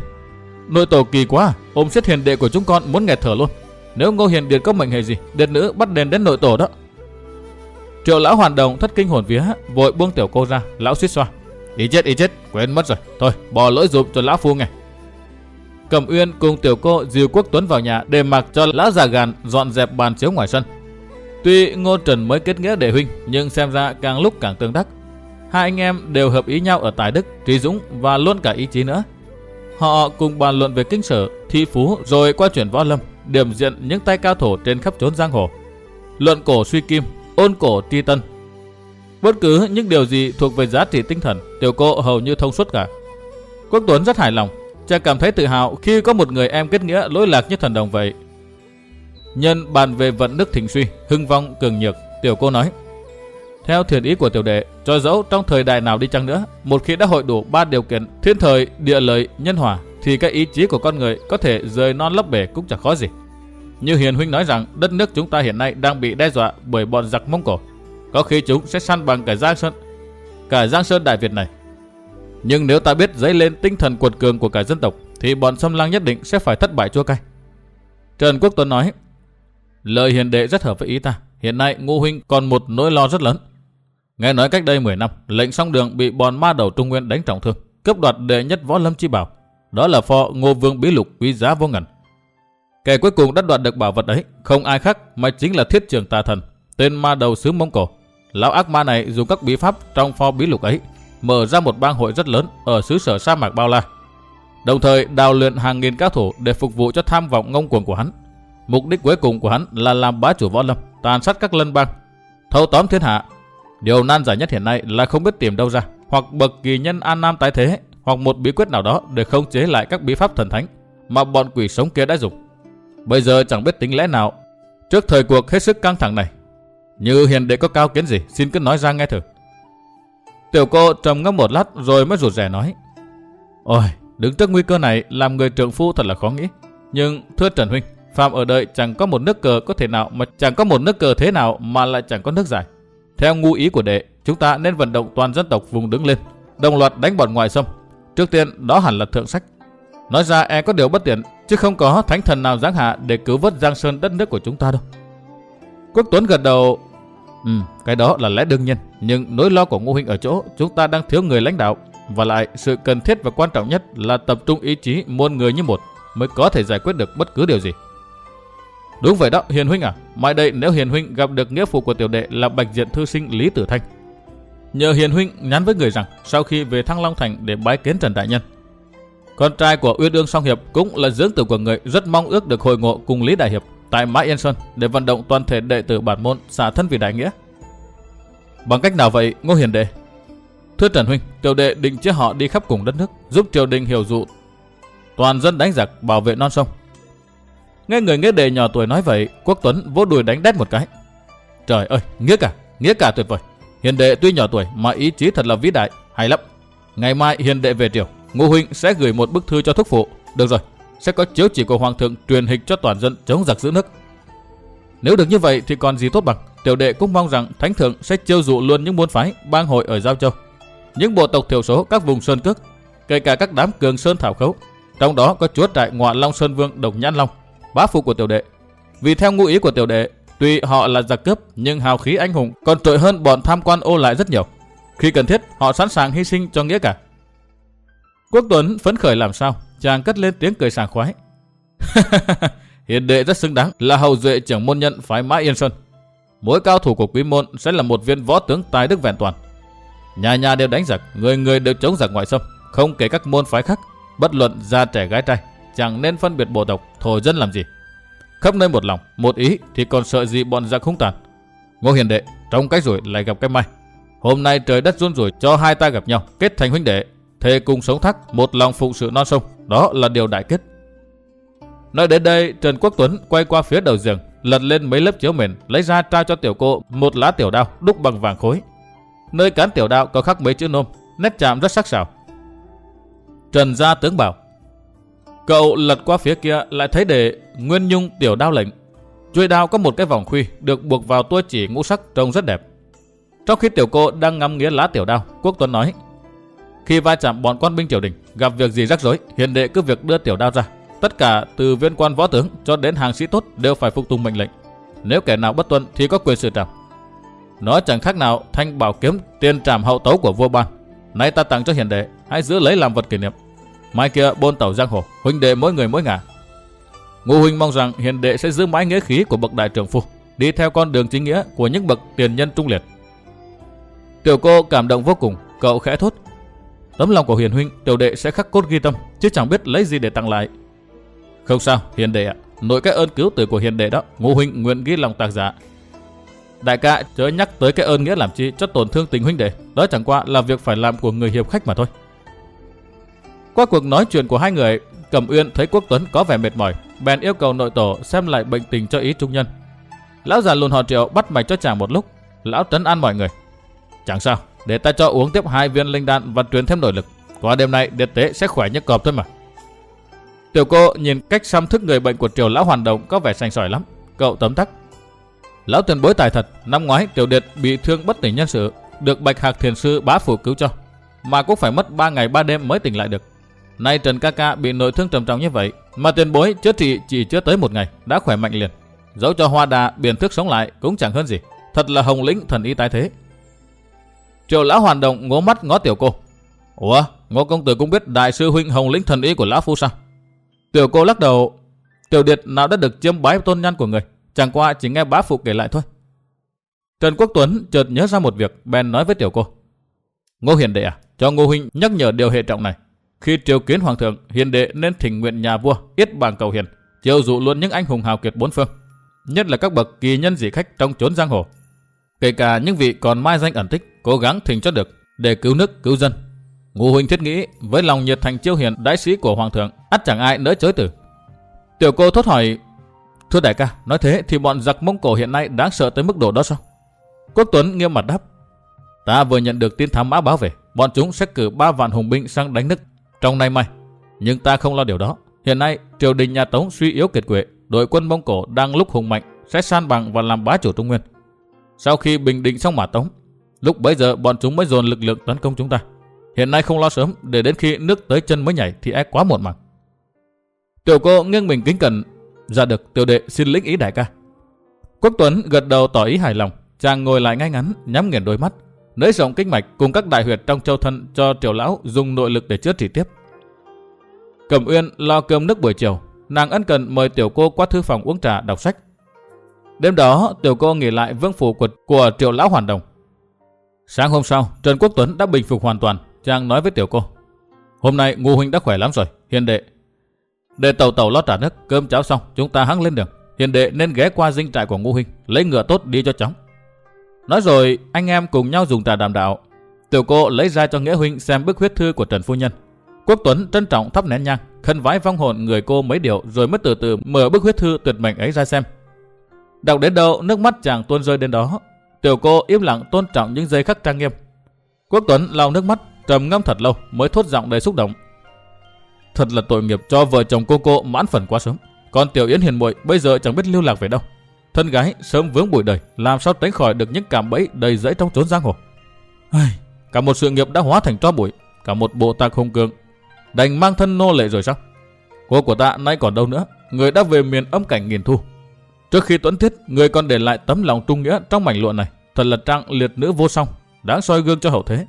Nội tổ kỳ quá, ôm xét hiền đệ của chúng con muốn nghẹt thở luôn. Nếu Ngô Hiền Điệt có mệnh hệ gì, điệt nữ bắt đền đến nội tổ đó. Triệu lão hoàn đồng thất kinh hồn vía, vội buông tiểu cô ra, lão suýt xoa. Ý chết ý chết, quên mất rồi. Thôi, bỏ lỗi dùm cho lão phu nghe. Cẩm Uyên cùng tiểu cô dìu Quốc Tuấn vào nhà để mặc cho lão già gàn dọn dẹp bàn chiếu ngoài sân. Tuy Ngô Trần mới kết nghĩa đệ huynh, nhưng xem ra càng lúc càng tương đắc. Hai anh em đều hợp ý nhau ở tài đức, trí dũng và luôn cả ý chí nữa. Họ cùng bàn luận về kinh sở, thi phú rồi qua chuyển võ lâm, điểm diện những tay cao thủ trên khắp chốn giang hồ. Luận cổ suy kim, ôn cổ tri tân. Bất cứ những điều gì thuộc về giá trị tinh thần, tiểu cô hầu như thông suốt cả. Quốc Tuấn rất hài lòng, chàng cảm thấy tự hào khi có một người em kết nghĩa lỗi lạc như thần đồng vậy. Nhân bàn về vận đức thịnh suy, hưng vong cường nhược, tiểu cô nói. Theo thiền ý của tiểu đệ, cho dẫu trong thời đại nào đi chăng nữa, một khi đã hội đủ ba điều kiện thiên thời, địa lợi, nhân hòa, thì các ý chí của con người có thể rời non lấp bể cũng chẳng khó gì. Như Hiền Huynh nói rằng đất nước chúng ta hiện nay đang bị đe dọa bởi bọn giặc Mông Cổ. Có khi chúng sẽ săn bằng cả Giang Sơn, cả Giang Sơn Đại Việt này. Nhưng nếu ta biết dấy lên tinh thần cuột cường của cả dân tộc, thì bọn xâm lăng nhất định sẽ phải thất bại chua cay. Trần Quốc Tuấn nói, lời hiền đệ rất hợp với ý ta. Hiện nay Ngô Huynh còn một nỗi lo rất lớn. Nghe nói cách đây 10 năm, lệnh song đường bị bọn ma đầu Trung Nguyên đánh trọng thương, cướp đoạt đệ nhất võ lâm chi bảo. Đó là pho Ngô Vương Bí Lục quý giá vô ngần. Kẻ cuối cùng đã đoạt được bảo vật ấy, không ai khác mà chính là Thiết Trường Tà Thần, tên ma đầu xứ Mông Cổ. Lão ác ma này dùng các bí pháp trong pho bí lục ấy, mở ra một bang hội rất lớn ở xứ sở sa mạc Bao La. Đồng thời đào luyện hàng nghìn cao thủ để phục vụ cho tham vọng ngông cuồng của hắn. Mục đích cuối cùng của hắn là làm bá chủ võ lâm, tàn sát các lân bang, thâu tóm thiên hạ. Điều nan giải nhất hiện nay là không biết tìm đâu ra, hoặc bậc kỳ nhân an nam tái thế, hoặc một bí quyết nào đó để khống chế lại các bí pháp thần thánh mà bọn quỷ sống kia đã dùng. Bây giờ chẳng biết tính lẽ nào. Trước thời cuộc hết sức căng thẳng này, như hiền đệ có cao kiến gì, xin cứ nói ra nghe thử. Tiểu cô trầm ngâm một lát rồi mới rụt rè nói. Ôi, đứng trước nguy cơ này làm người trưởng phu thật là khó nghĩ. Nhưng thưa Trần Huynh, Phạm ở đời chẳng có một nước cờ có thể nào mà chẳng có một nước cờ thế nào mà lại chẳng có nước giải. Theo ngu ý của đệ, chúng ta nên vận động toàn dân tộc vùng đứng lên, đồng loạt đánh bọn ngoài xâm. Trước tiên đó hẳn là thượng sách. Nói ra e có điều bất tiện, chứ không có thánh thần nào giáng hạ để cứu vớt Giang Sơn đất nước của chúng ta đâu. Quốc Tuấn gật đầu. Ừ, cái đó là lẽ đương nhiên, nhưng nỗi lo của Ngô Huynh ở chỗ chúng ta đang thiếu người lãnh đạo. Và lại, sự cần thiết và quan trọng nhất là tập trung ý chí muôn người như một mới có thể giải quyết được bất cứ điều gì. Đúng vậy đó, Hiền Huynh à, mai đây nếu Hiền Huynh gặp được nghĩa phụ của tiểu đệ là bạch diện thư sinh Lý Tử Thanh. Nhờ Hiền Huynh nhắn với người rằng sau khi về Thăng Long Thành để bái kiến Trần Đại Nhân, con trai của Uyên Ương Song Hiệp cũng là dưỡng tử của người rất mong ước được hội ngộ cùng Lý Đại Hiệp tại Mã Yên Sơn để vận động toàn thể đệ tử bản môn xả thân vì đại nghĩa. Bằng cách nào vậy, Ngô Hiền Đệ? Thưa Trần Huynh, tiểu đệ định chia họ đi khắp cùng đất nước, giúp triều đình hiểu dụ toàn dân đánh giặc bảo vệ non sông. Nghe người nghĩa đệ nhỏ tuổi nói vậy, Quốc Tuấn vỗ đùi đánh đét một cái. Trời ơi, nghĩa cả, nghĩa cả tuyệt vời. Hiền đệ tuy nhỏ tuổi mà ý chí thật là vĩ đại, hay lắm. Ngày mai hiền đệ về triều, Ngô huynh sẽ gửi một bức thư cho thúc phụ. Được rồi, sẽ có chiếu chỉ của hoàng thượng truyền hình cho toàn dân chống giặc giữ nước. Nếu được như vậy thì còn gì tốt bằng. Tiểu đệ cũng mong rằng thánh thượng sẽ chiêu dụ luôn những môn phái, bang hội ở giao châu, những bộ tộc thiểu số các vùng sơn cước, kể cả các đám cường sơn thảo khấu. Trong đó có chúa trại ngoại Long Sơn Vương Đồng Nhãn Long, bá phụ của tiểu đệ. Vì theo ngụ ý của tiểu đệ, tuy họ là giặc cướp nhưng hào khí anh hùng còn trội hơn bọn tham quan ô lại rất nhiều. Khi cần thiết, họ sẵn sàng hy sinh cho nghĩa cả. Quốc Tuấn phấn khởi làm sao, chàng cất lên tiếng cười sảng khoái. (laughs) Hiền đệ rất xứng đáng là hậu duệ trưởng môn nhân phái Mã Yên Sơn. Mỗi cao thủ của quý môn sẽ là một viên võ tướng tài đức vẹn toàn. Nhà nhà đều đánh giặc, người người đều chống giặc ngoại xâm, không kể các môn phái khác, bất luận già trẻ gái trai, chẳng nên phân biệt bộ tộc, thổ dân làm gì. Khắp nơi một lòng, một ý thì còn sợ gì bọn giặc hung tàn. Ngô Hiền đệ, trong cái rủi lại gặp cái may. Hôm nay trời đất run rủi cho hai ta gặp nhau, kết thành huynh đệ, thề cùng sống thắc, một lòng phụng sự non sông, đó là điều đại kết. Nói đến đây, Trần Quốc Tuấn quay qua phía đầu giường, lật lên mấy lớp chiếu mền, lấy ra trao cho tiểu cô một lá tiểu đao đúc bằng vàng khối. Nơi cán tiểu đao có khắc mấy chữ nôm, nét chạm rất sắc sảo. Trần gia tướng bảo, cậu lật qua phía kia lại thấy để Nguyên Nhung tiểu đao lệnh. Chuôi đao có một cái vòng khuy được buộc vào tua chỉ ngũ sắc trông rất đẹp. Trong khi tiểu cô đang ngắm nghía lá tiểu đao, Quốc Tuấn nói, khi va chạm bọn quan binh triều đình, gặp việc gì rắc rối, hiền đệ cứ việc đưa tiểu đao ra. Tất cả từ viên quan võ tướng cho đến hàng sĩ tốt đều phải phục tùng mệnh lệnh. Nếu kẻ nào bất tuân thì có quyền xử trảm. Nó chẳng khác nào thanh bảo kiếm tiền trảm hậu tấu của vua ban. Nay ta tặng cho hiền đệ, hãy giữ lấy làm vật kỷ niệm. Mai kia bôn tàu giang hồ, huynh đệ mỗi người mỗi ngả. Ngô huynh mong rằng hiền đệ sẽ giữ mãi nghĩa khí của bậc đại trưởng phu, đi theo con đường chính nghĩa của những bậc tiền nhân trung liệt. Tiểu cô cảm động vô cùng, cậu khẽ thốt. Tấm lòng của hiền huynh, tiểu đệ sẽ khắc cốt ghi tâm, chứ chẳng biết lấy gì để tặng lại. Không sao, hiền đệ ạ. Nội cái ơn cứu tử của hiền đệ đó, ngô huynh nguyện ghi lòng tạc giả. Đại ca chớ nhắc tới cái ơn nghĩa làm chi cho tổn thương tình huynh đệ. Đó chẳng qua là việc phải làm của người hiệp khách mà thôi. Qua cuộc nói chuyện của hai người, Cẩm Uyên thấy Quốc Tuấn có vẻ mệt mỏi, bèn yêu cầu nội tổ xem lại bệnh tình cho ý trung nhân. Lão già lùn họ triệu bắt mạch cho chàng một lúc, lão trấn an mọi người. Chẳng sao, để ta cho uống tiếp hai viên linh đan và truyền thêm nội lực. Qua đêm nay điệt tế sẽ khỏe như cọp thôi mà. Tiểu cô nhìn cách xăm thức người bệnh của triều lão hoàn động có vẻ sành sỏi lắm. Cậu tấm tắc. Lão tiền bối tài thật, năm ngoái tiểu điệt bị thương bất tỉnh nhân sự, được bạch hạc thiền sư bá phủ cứu cho. Mà cũng phải mất 3 ngày 3 đêm mới tỉnh lại được. Nay Trần ca ca bị nội thương trầm trọng như vậy, mà tiền bối chữa trị chỉ chưa tới một ngày, đã khỏe mạnh liền. Dẫu cho hoa đà biển thức sống lại cũng chẳng hơn gì. Thật là hồng lĩnh thần y tái thế. Triệu lão hoàn động ngó mắt ngó tiểu cô. Ủa, ngô công tử cũng biết đại sư huynh hồng lĩnh thần ý của lão phu sao? Tiểu cô lắc đầu. Tiểu điệt nào đã được chiêm bái tôn nhân của người. Chẳng qua chỉ nghe bá phụ kể lại thôi. Trần Quốc Tuấn chợt nhớ ra một việc, bèn nói với tiểu cô. Ngô hiền đệ à, cho ngô huynh nhắc nhở điều hệ trọng này. Khi triều kiến hoàng thượng, hiền đệ nên thỉnh nguyện nhà vua, yết bảng cầu hiền, chiêu dụ luôn những anh hùng hào kiệt bốn phương. Nhất là các bậc kỳ nhân dị khách trong chốn giang hồ. Kể cả những vị còn mai danh ẩn tích, cố gắng thỉnh cho được, để cứu nước, cứu dân. Ngô huynh thiết nghĩ, với lòng nhiệt thành chiêu hiền đại sĩ của hoàng thượng, ắt chẳng ai nỡ chối từ. Tiểu cô thốt hỏi, thưa đại ca, nói thế thì bọn giặc Mông Cổ hiện nay đáng sợ tới mức độ đó sao? Quốc Tuấn nghiêm mặt đáp, ta vừa nhận được tin thám mã báo về, bọn chúng sẽ cử ba vạn hùng binh sang đánh nước trong nay mai. Nhưng ta không lo điều đó. Hiện nay, triều đình nhà Tống suy yếu kiệt quệ, đội quân Mông Cổ đang lúc hùng mạnh, sẽ san bằng và làm bá chủ Trung Nguyên. Sau khi bình định xong Mã Tống, lúc bấy giờ bọn chúng mới dồn lực lượng tấn công chúng ta. Hiện nay không lo sớm, để đến khi nước tới chân mới nhảy thì e quá muộn màng. Tiểu cô nghiêng mình kính cẩn. Ra được tiểu đệ xin lĩnh ý đại ca. Quốc Tuấn gật đầu tỏ ý hài lòng. Chàng ngồi lại ngay ngắn, nhắm nghiền đôi mắt, nới rộng kinh mạch cùng các đại huyệt trong châu thân cho tiểu lão dùng nội lực để chữa trị tiếp. Cẩm Uyên lo cơm nước buổi chiều, nàng ân cần mời tiểu cô qua thư phòng uống trà đọc sách. Đêm đó, tiểu cô nghỉ lại vương phủ của, của triệu lão hoàn đồng. Sáng hôm sau, Trần Quốc Tuấn đã bình phục hoàn toàn, chàng nói với tiểu cô. Hôm nay ngô huynh đã khỏe lắm rồi, hiền đệ. Để tàu tàu lót trả nước, cơm cháo xong, chúng ta hắng lên đường. Hiền đệ nên ghé qua dinh trại của ngô huynh, lấy ngựa tốt đi cho chóng. Nói rồi, anh em cùng nhau dùng trà đàm đạo. Tiểu cô lấy ra cho Nghĩa huynh xem bức huyết thư của Trần Phu Nhân. Quốc Tuấn trân trọng thắp nén nhang, khấn vái vong hồn người cô mấy điều rồi mới từ từ mở bức huyết thư tuyệt mệnh ấy ra xem. Đọc đến đâu, nước mắt chàng tuôn rơi đến đó. Tiểu cô im lặng tôn trọng những giây khắc trang nghiêm. Quốc Tuấn lau nước mắt, trầm ngâm thật lâu mới thốt giọng đầy xúc động. Thật là tội nghiệp cho vợ chồng cô cô mãn phần quá sớm. Còn Tiểu Yến hiền muội bây giờ chẳng biết lưu lạc về đâu. Thân gái sớm vướng bụi đời, làm sao tránh khỏi được những cảm bẫy đầy rẫy trong chốn giang hồ. Cả một sự nghiệp đã hóa thành tro bụi, cả một bộ tạc hùng cường, đành mang thân nô lệ rồi sao? Cô của ta nay còn đâu nữa, người đã về miền âm cảnh nghìn thu. Trước khi tuấn thiết, người còn để lại tấm lòng trung nghĩa trong mảnh lụa này, thật là trạng liệt nữ vô song, đáng soi gương cho hậu thế.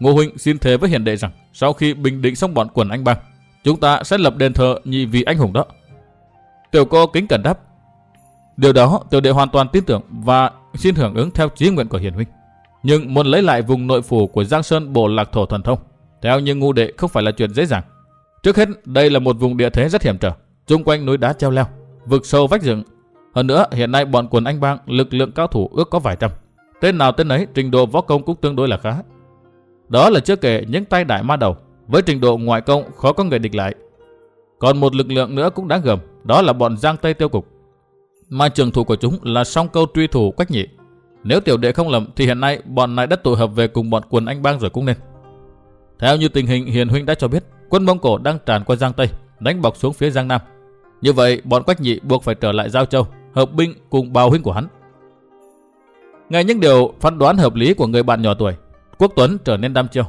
Ngô huynh xin thề với hiền đệ rằng, sau khi bình định xong bọn quần anh bang, chúng ta sẽ lập đền thờ nhị vị anh hùng đó. Tiểu cô kính cẩn đáp, Điều đó tiểu đệ hoàn toàn tin tưởng và xin hưởng ứng theo chí nguyện của hiền huynh. Nhưng muốn lấy lại vùng nội phủ của Giang Sơn Bộ Lạc Thổ Thần Thông, theo như ngu đệ không phải là chuyện dễ dàng. Trước hết, đây là một vùng địa thế rất hiểm trở, chung quanh núi đá treo leo, vực sâu vách rừng. Hơn nữa, hiện nay bọn quần anh bang lực lượng cao thủ ước có vài trăm. Tên nào tên ấy, trình độ võ công cũng tương đối là khá. Đó là chưa kể những tay đại ma đầu, với trình độ ngoại công khó có người địch lại. Còn một lực lượng nữa cũng đáng gờm, đó là bọn Giang Tây Tiêu Cục mà trường thủ của chúng là song câu truy thủ quách nhị. Nếu tiểu đệ không lầm thì hiện nay bọn này đã tụ hợp về cùng bọn quần anh bang rồi cũng nên. Theo như tình hình Hiền Huynh đã cho biết, quân Mông Cổ đang tràn qua Giang Tây, đánh bọc xuống phía Giang Nam. Như vậy, bọn quách nhị buộc phải trở lại Giao Châu, hợp binh cùng bào huynh của hắn. ngay những điều phán đoán hợp lý của người bạn nhỏ tuổi, Quốc Tuấn trở nên đam chiêu.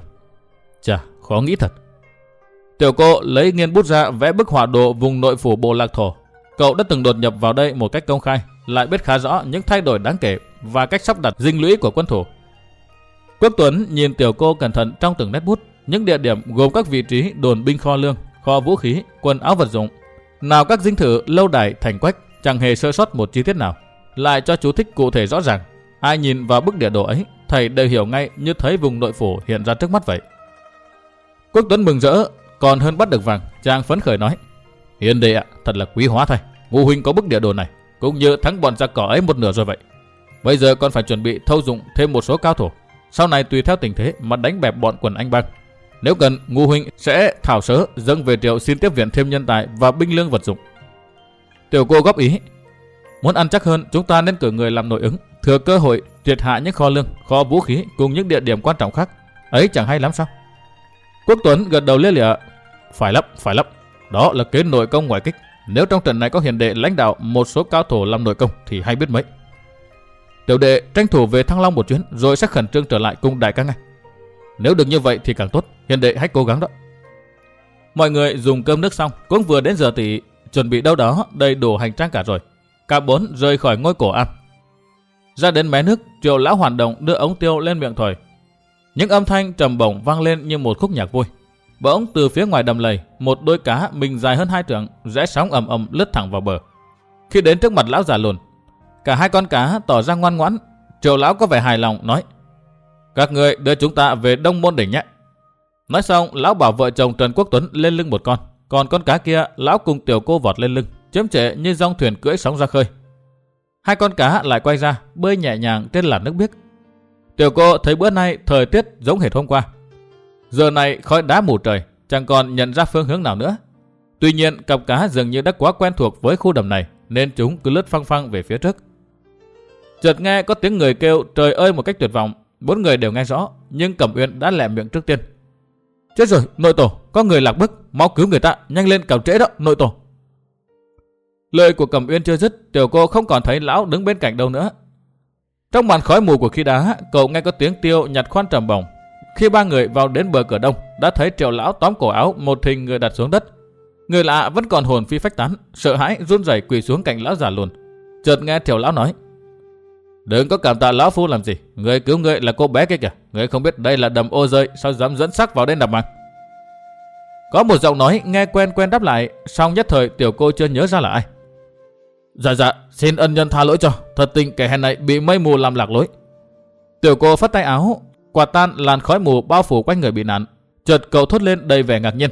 Chà, khó nghĩ thật. Tiểu cô lấy nghiên bút ra vẽ bức họa đồ vùng nội phủ Bộ Lạc Thổ Cậu đã từng đột nhập vào đây một cách công khai, lại biết khá rõ những thay đổi đáng kể và cách sắp đặt dinh lũy của quân thủ. Quốc Tuấn nhìn tiểu cô cẩn thận trong từng nét bút, những địa điểm gồm các vị trí đồn binh kho lương, kho vũ khí, quần áo vật dụng. Nào các dinh thự lâu đài thành quách chẳng hề sơ sót một chi tiết nào, lại cho chú thích cụ thể rõ ràng. Ai nhìn vào bức địa đồ ấy, thầy đều hiểu ngay như thấy vùng nội phủ hiện ra trước mắt vậy. Quốc Tuấn mừng rỡ, còn hơn bắt được vàng, chàng phấn khởi nói. Hiền đệ ạ, thật là quý hóa thay. Ngô huynh có bức địa đồ này, cũng như thắng bọn giặc cỏ ấy một nửa rồi vậy. Bây giờ còn phải chuẩn bị thâu dụng thêm một số cao thủ. Sau này tùy theo tình thế mà đánh bẹp bọn quần anh bang. Nếu cần, Ngô huynh sẽ thảo sớ dâng về triệu xin tiếp viện thêm nhân tài và binh lương vật dụng. Tiểu cô góp ý, muốn ăn chắc hơn, chúng ta nên cử người làm nội ứng, thừa cơ hội triệt hạ những kho lương, kho vũ khí cùng những địa điểm quan trọng khác. Ấy chẳng hay lắm sao? Quốc Tuấn gật đầu lia lịa, phải lắm, phải lắm. Đó là kế nội công ngoại kích. Nếu trong trận này có hiền đệ lãnh đạo một số cao thủ làm nội công thì hay biết mấy. Tiểu đệ tranh thủ về Thăng Long một chuyến rồi sẽ khẩn trương trở lại cùng đại ca ngay. Nếu được như vậy thì càng tốt, hiền đệ hãy cố gắng đó. Mọi người dùng cơm nước xong, cũng vừa đến giờ thì chuẩn bị đâu đó đầy đủ hành trang cả rồi. Cả bốn rời khỏi ngôi cổ ăn. Ra đến mé nước, triệu lão hoàn động đưa ống tiêu lên miệng thổi. Những âm thanh trầm bổng vang lên như một khúc nhạc vui. Bỗng từ phía ngoài đầm lầy, một đôi cá mình dài hơn hai trượng, rẽ sóng ầm ầm lướt thẳng vào bờ. Khi đến trước mặt lão già lùn, cả hai con cá tỏ ra ngoan ngoãn. Triệu lão có vẻ hài lòng nói: "Các người đưa chúng ta về Đông Môn đỉnh nhé." Nói xong, lão bảo vợ chồng Trần Quốc Tuấn lên lưng một con, còn con cá kia lão cùng tiểu cô vọt lên lưng, chém trễ như dòng thuyền cưỡi sóng ra khơi. Hai con cá lại quay ra, bơi nhẹ nhàng trên làn nước biếc. Tiểu cô thấy bữa nay thời tiết giống hệt hôm qua, Giờ này khói đá mù trời, chẳng còn nhận ra phương hướng nào nữa. Tuy nhiên, cặp cá dường như đã quá quen thuộc với khu đầm này, nên chúng cứ lướt phăng phăng về phía trước. Chợt nghe có tiếng người kêu trời ơi một cách tuyệt vọng, bốn người đều nghe rõ, nhưng Cẩm Uyên đã lẹ miệng trước tiên. Chết rồi, nội tổ, có người lạc bức, mau cứu người ta, nhanh lên cào trễ đó, nội tổ. Lời của Cẩm Uyên chưa dứt, tiểu cô không còn thấy lão đứng bên cạnh đâu nữa. Trong màn khói mù của khi đá, cậu nghe có tiếng tiêu nhặt khoan trầm bổng, khi ba người vào đến bờ cửa đông, đã thấy triệu lão tóm cổ áo một hình người đặt xuống đất. Người lạ vẫn còn hồn phi phách tán, sợ hãi run rẩy quỳ xuống cạnh lão già luôn. Chợt nghe tiểu lão nói: "Đừng có cảm tạ lão phu làm gì, người cứu người là cô bé kia kìa, người không biết đây là đầm ô rơi, sao dám dẫn sắc vào đây nằm mặt Có một giọng nói nghe quen quen đáp lại, xong nhất thời tiểu cô chưa nhớ ra là ai. Dạ dạ, xin ân nhân tha lỗi cho, thật tình kẻ hèn này bị mây mù làm lạc lối. Tiểu cô phất tay áo, quạt tan làn khói mù bao phủ quanh người bị nạn. Chợt cậu thốt lên đầy vẻ ngạc nhiên.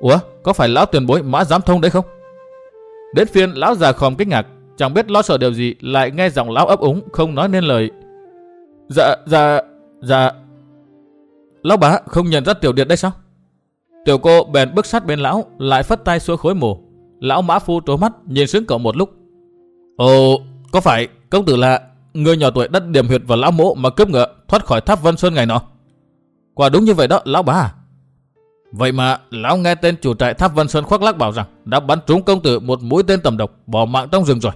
Ủa, có phải lão tiền bối mã giám thông đấy không? Đến phiên lão già khom kinh ngạc, chẳng biết lo sợ điều gì, lại nghe giọng lão ấp úng, không nói nên lời. Dạ, dạ, dạ. Lão bá không nhận ra tiểu điệt đây sao? Tiểu cô bèn bước sát bên lão, lại phất tay xua khối mù. Lão mã phu trố mắt, nhìn xuống cậu một lúc. Ồ, có phải công tử là người nhỏ tuổi đất điểm huyệt vào lão mộ mà cướp ngựa thoát khỏi tháp Vân Sơn ngày nọ? Quả đúng như vậy đó, lão bá à? Vậy mà lão nghe tên chủ trại tháp Vân Sơn khoác lác bảo rằng đã bắn trúng công tử một mũi tên tầm độc bỏ mạng trong rừng rồi.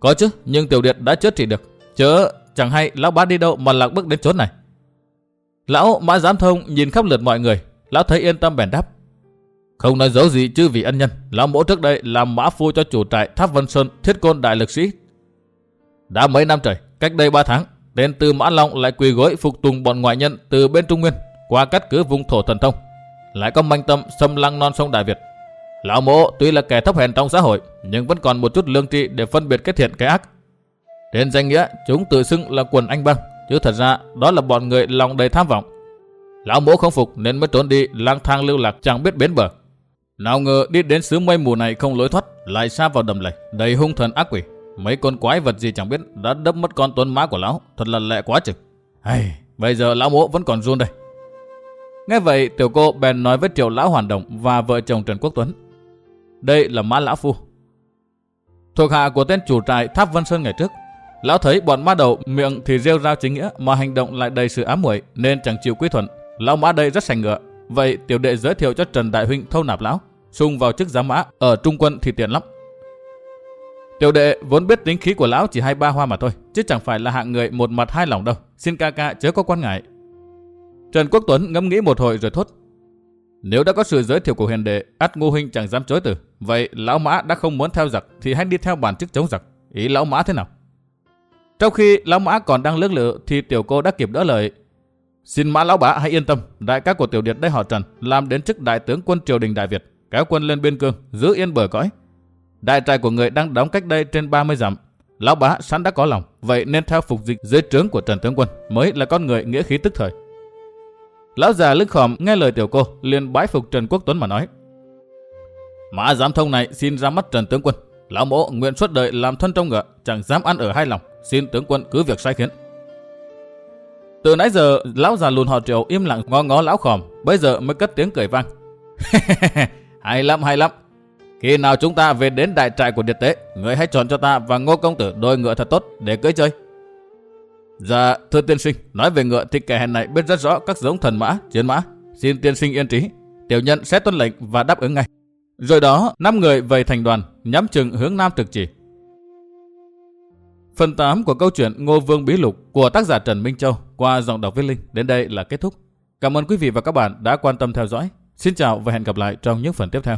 Có chứ, nhưng tiểu điệt đã chết chỉ được. Chớ chẳng hay lão bá đi đâu mà lạc bước đến chốn này. Lão mã giám thông nhìn khắp lượt mọi người, lão thấy yên tâm bèn đáp. Không nói dấu gì chứ vì ân nhân, lão mỗ trước đây làm mã phu cho chủ trại tháp Vân Sơn thiết côn đại lực sĩ. Đã mấy năm trời, cách đây ba tháng, tên từ Mã Long lại quỳ gối phục tùng bọn ngoại nhân từ bên Trung Nguyên qua cắt cứ vùng thổ thần thông lại có manh tâm xâm lăng non sông Đại Việt. Lão mộ tuy là kẻ thấp hèn trong xã hội, nhưng vẫn còn một chút lương tri để phân biệt cái thiện cái ác. Trên danh nghĩa, chúng tự xưng là quần anh băng, chứ thật ra đó là bọn người lòng đầy tham vọng. Lão mộ không phục nên mới trốn đi lang thang lưu lạc chẳng biết bến bờ. Nào ngờ đi đến xứ mây mù này không lối thoát, lại xa vào đầm lầy, đầy hung thần ác quỷ. Mấy con quái vật gì chẳng biết đã đấp mất con tuấn má của lão, thật là lẹ quá chừng. Hay, bây giờ lão mộ vẫn còn run đây. Nghe vậy, tiểu cô bèn nói với triệu lão hoàn động và vợ chồng Trần Quốc Tuấn. Đây là mã lão phu. Thuộc hạ của tên chủ trại Tháp Vân Sơn ngày trước. Lão thấy bọn ma đầu miệng thì rêu rao chính nghĩa mà hành động lại đầy sự ám muội nên chẳng chịu quy thuận. Lão mã đây rất sành ngựa. Vậy tiểu đệ giới thiệu cho Trần Đại Huynh thâu nạp lão, xung vào chức giám mã ở trung quân thì tiện lắm. Tiểu đệ vốn biết tính khí của lão chỉ hai ba hoa mà thôi, chứ chẳng phải là hạng người một mặt hai lòng đâu. Xin ca ca chớ có quan ngại, Trần Quốc Tuấn ngẫm nghĩ một hồi rồi thốt. Nếu đã có sự giới thiệu của hiền đệ, ắt ngô huynh chẳng dám chối từ. Vậy lão mã đã không muốn theo giặc thì hãy đi theo bản chức chống giặc. Ý lão mã thế nào? Trong khi lão mã còn đang lưỡng lự thì tiểu cô đã kịp đỡ lời. Xin mã lão bá hãy yên tâm, đại ca của tiểu điệt đây họ Trần làm đến chức đại tướng quân triều đình Đại Việt, kéo quân lên biên cương, giữ yên bờ cõi. Đại trại của người đang đóng cách đây trên 30 dặm. Lão bá sẵn đã có lòng, vậy nên theo phục dịch dưới trướng của Trần tướng quân mới là con người nghĩa khí tức thời. Lão già lưng khòm nghe lời tiểu cô, liền bái phục Trần Quốc Tuấn mà nói. Mã giám thông này xin ra mắt Trần tướng quân. Lão mộ nguyện suốt đời làm thân trong ngựa, chẳng dám ăn ở hai lòng. Xin tướng quân cứ việc sai khiến. Từ nãy giờ, lão già lùn họ triệu im lặng ngó ngó lão khòm, bây giờ mới cất tiếng cười vang. (laughs) hay lắm, hay lắm. Khi nào chúng ta về đến đại trại của điệt tế, người hãy chọn cho ta và ngô công tử đôi ngựa thật tốt để cưỡi chơi. Dạ, thưa tiên sinh, nói về ngựa thì kẻ hèn này biết rất rõ các giống thần mã, chiến mã. Xin tiên sinh yên trí, tiểu nhân sẽ tuân lệnh và đáp ứng ngay. Rồi đó, năm người về thành đoàn, nhắm chừng hướng nam trực chỉ. Phần 8 của câu chuyện Ngô Vương Bí Lục của tác giả Trần Minh Châu qua giọng đọc Viết Linh đến đây là kết thúc. Cảm ơn quý vị và các bạn đã quan tâm theo dõi. Xin chào và hẹn gặp lại trong những phần tiếp theo.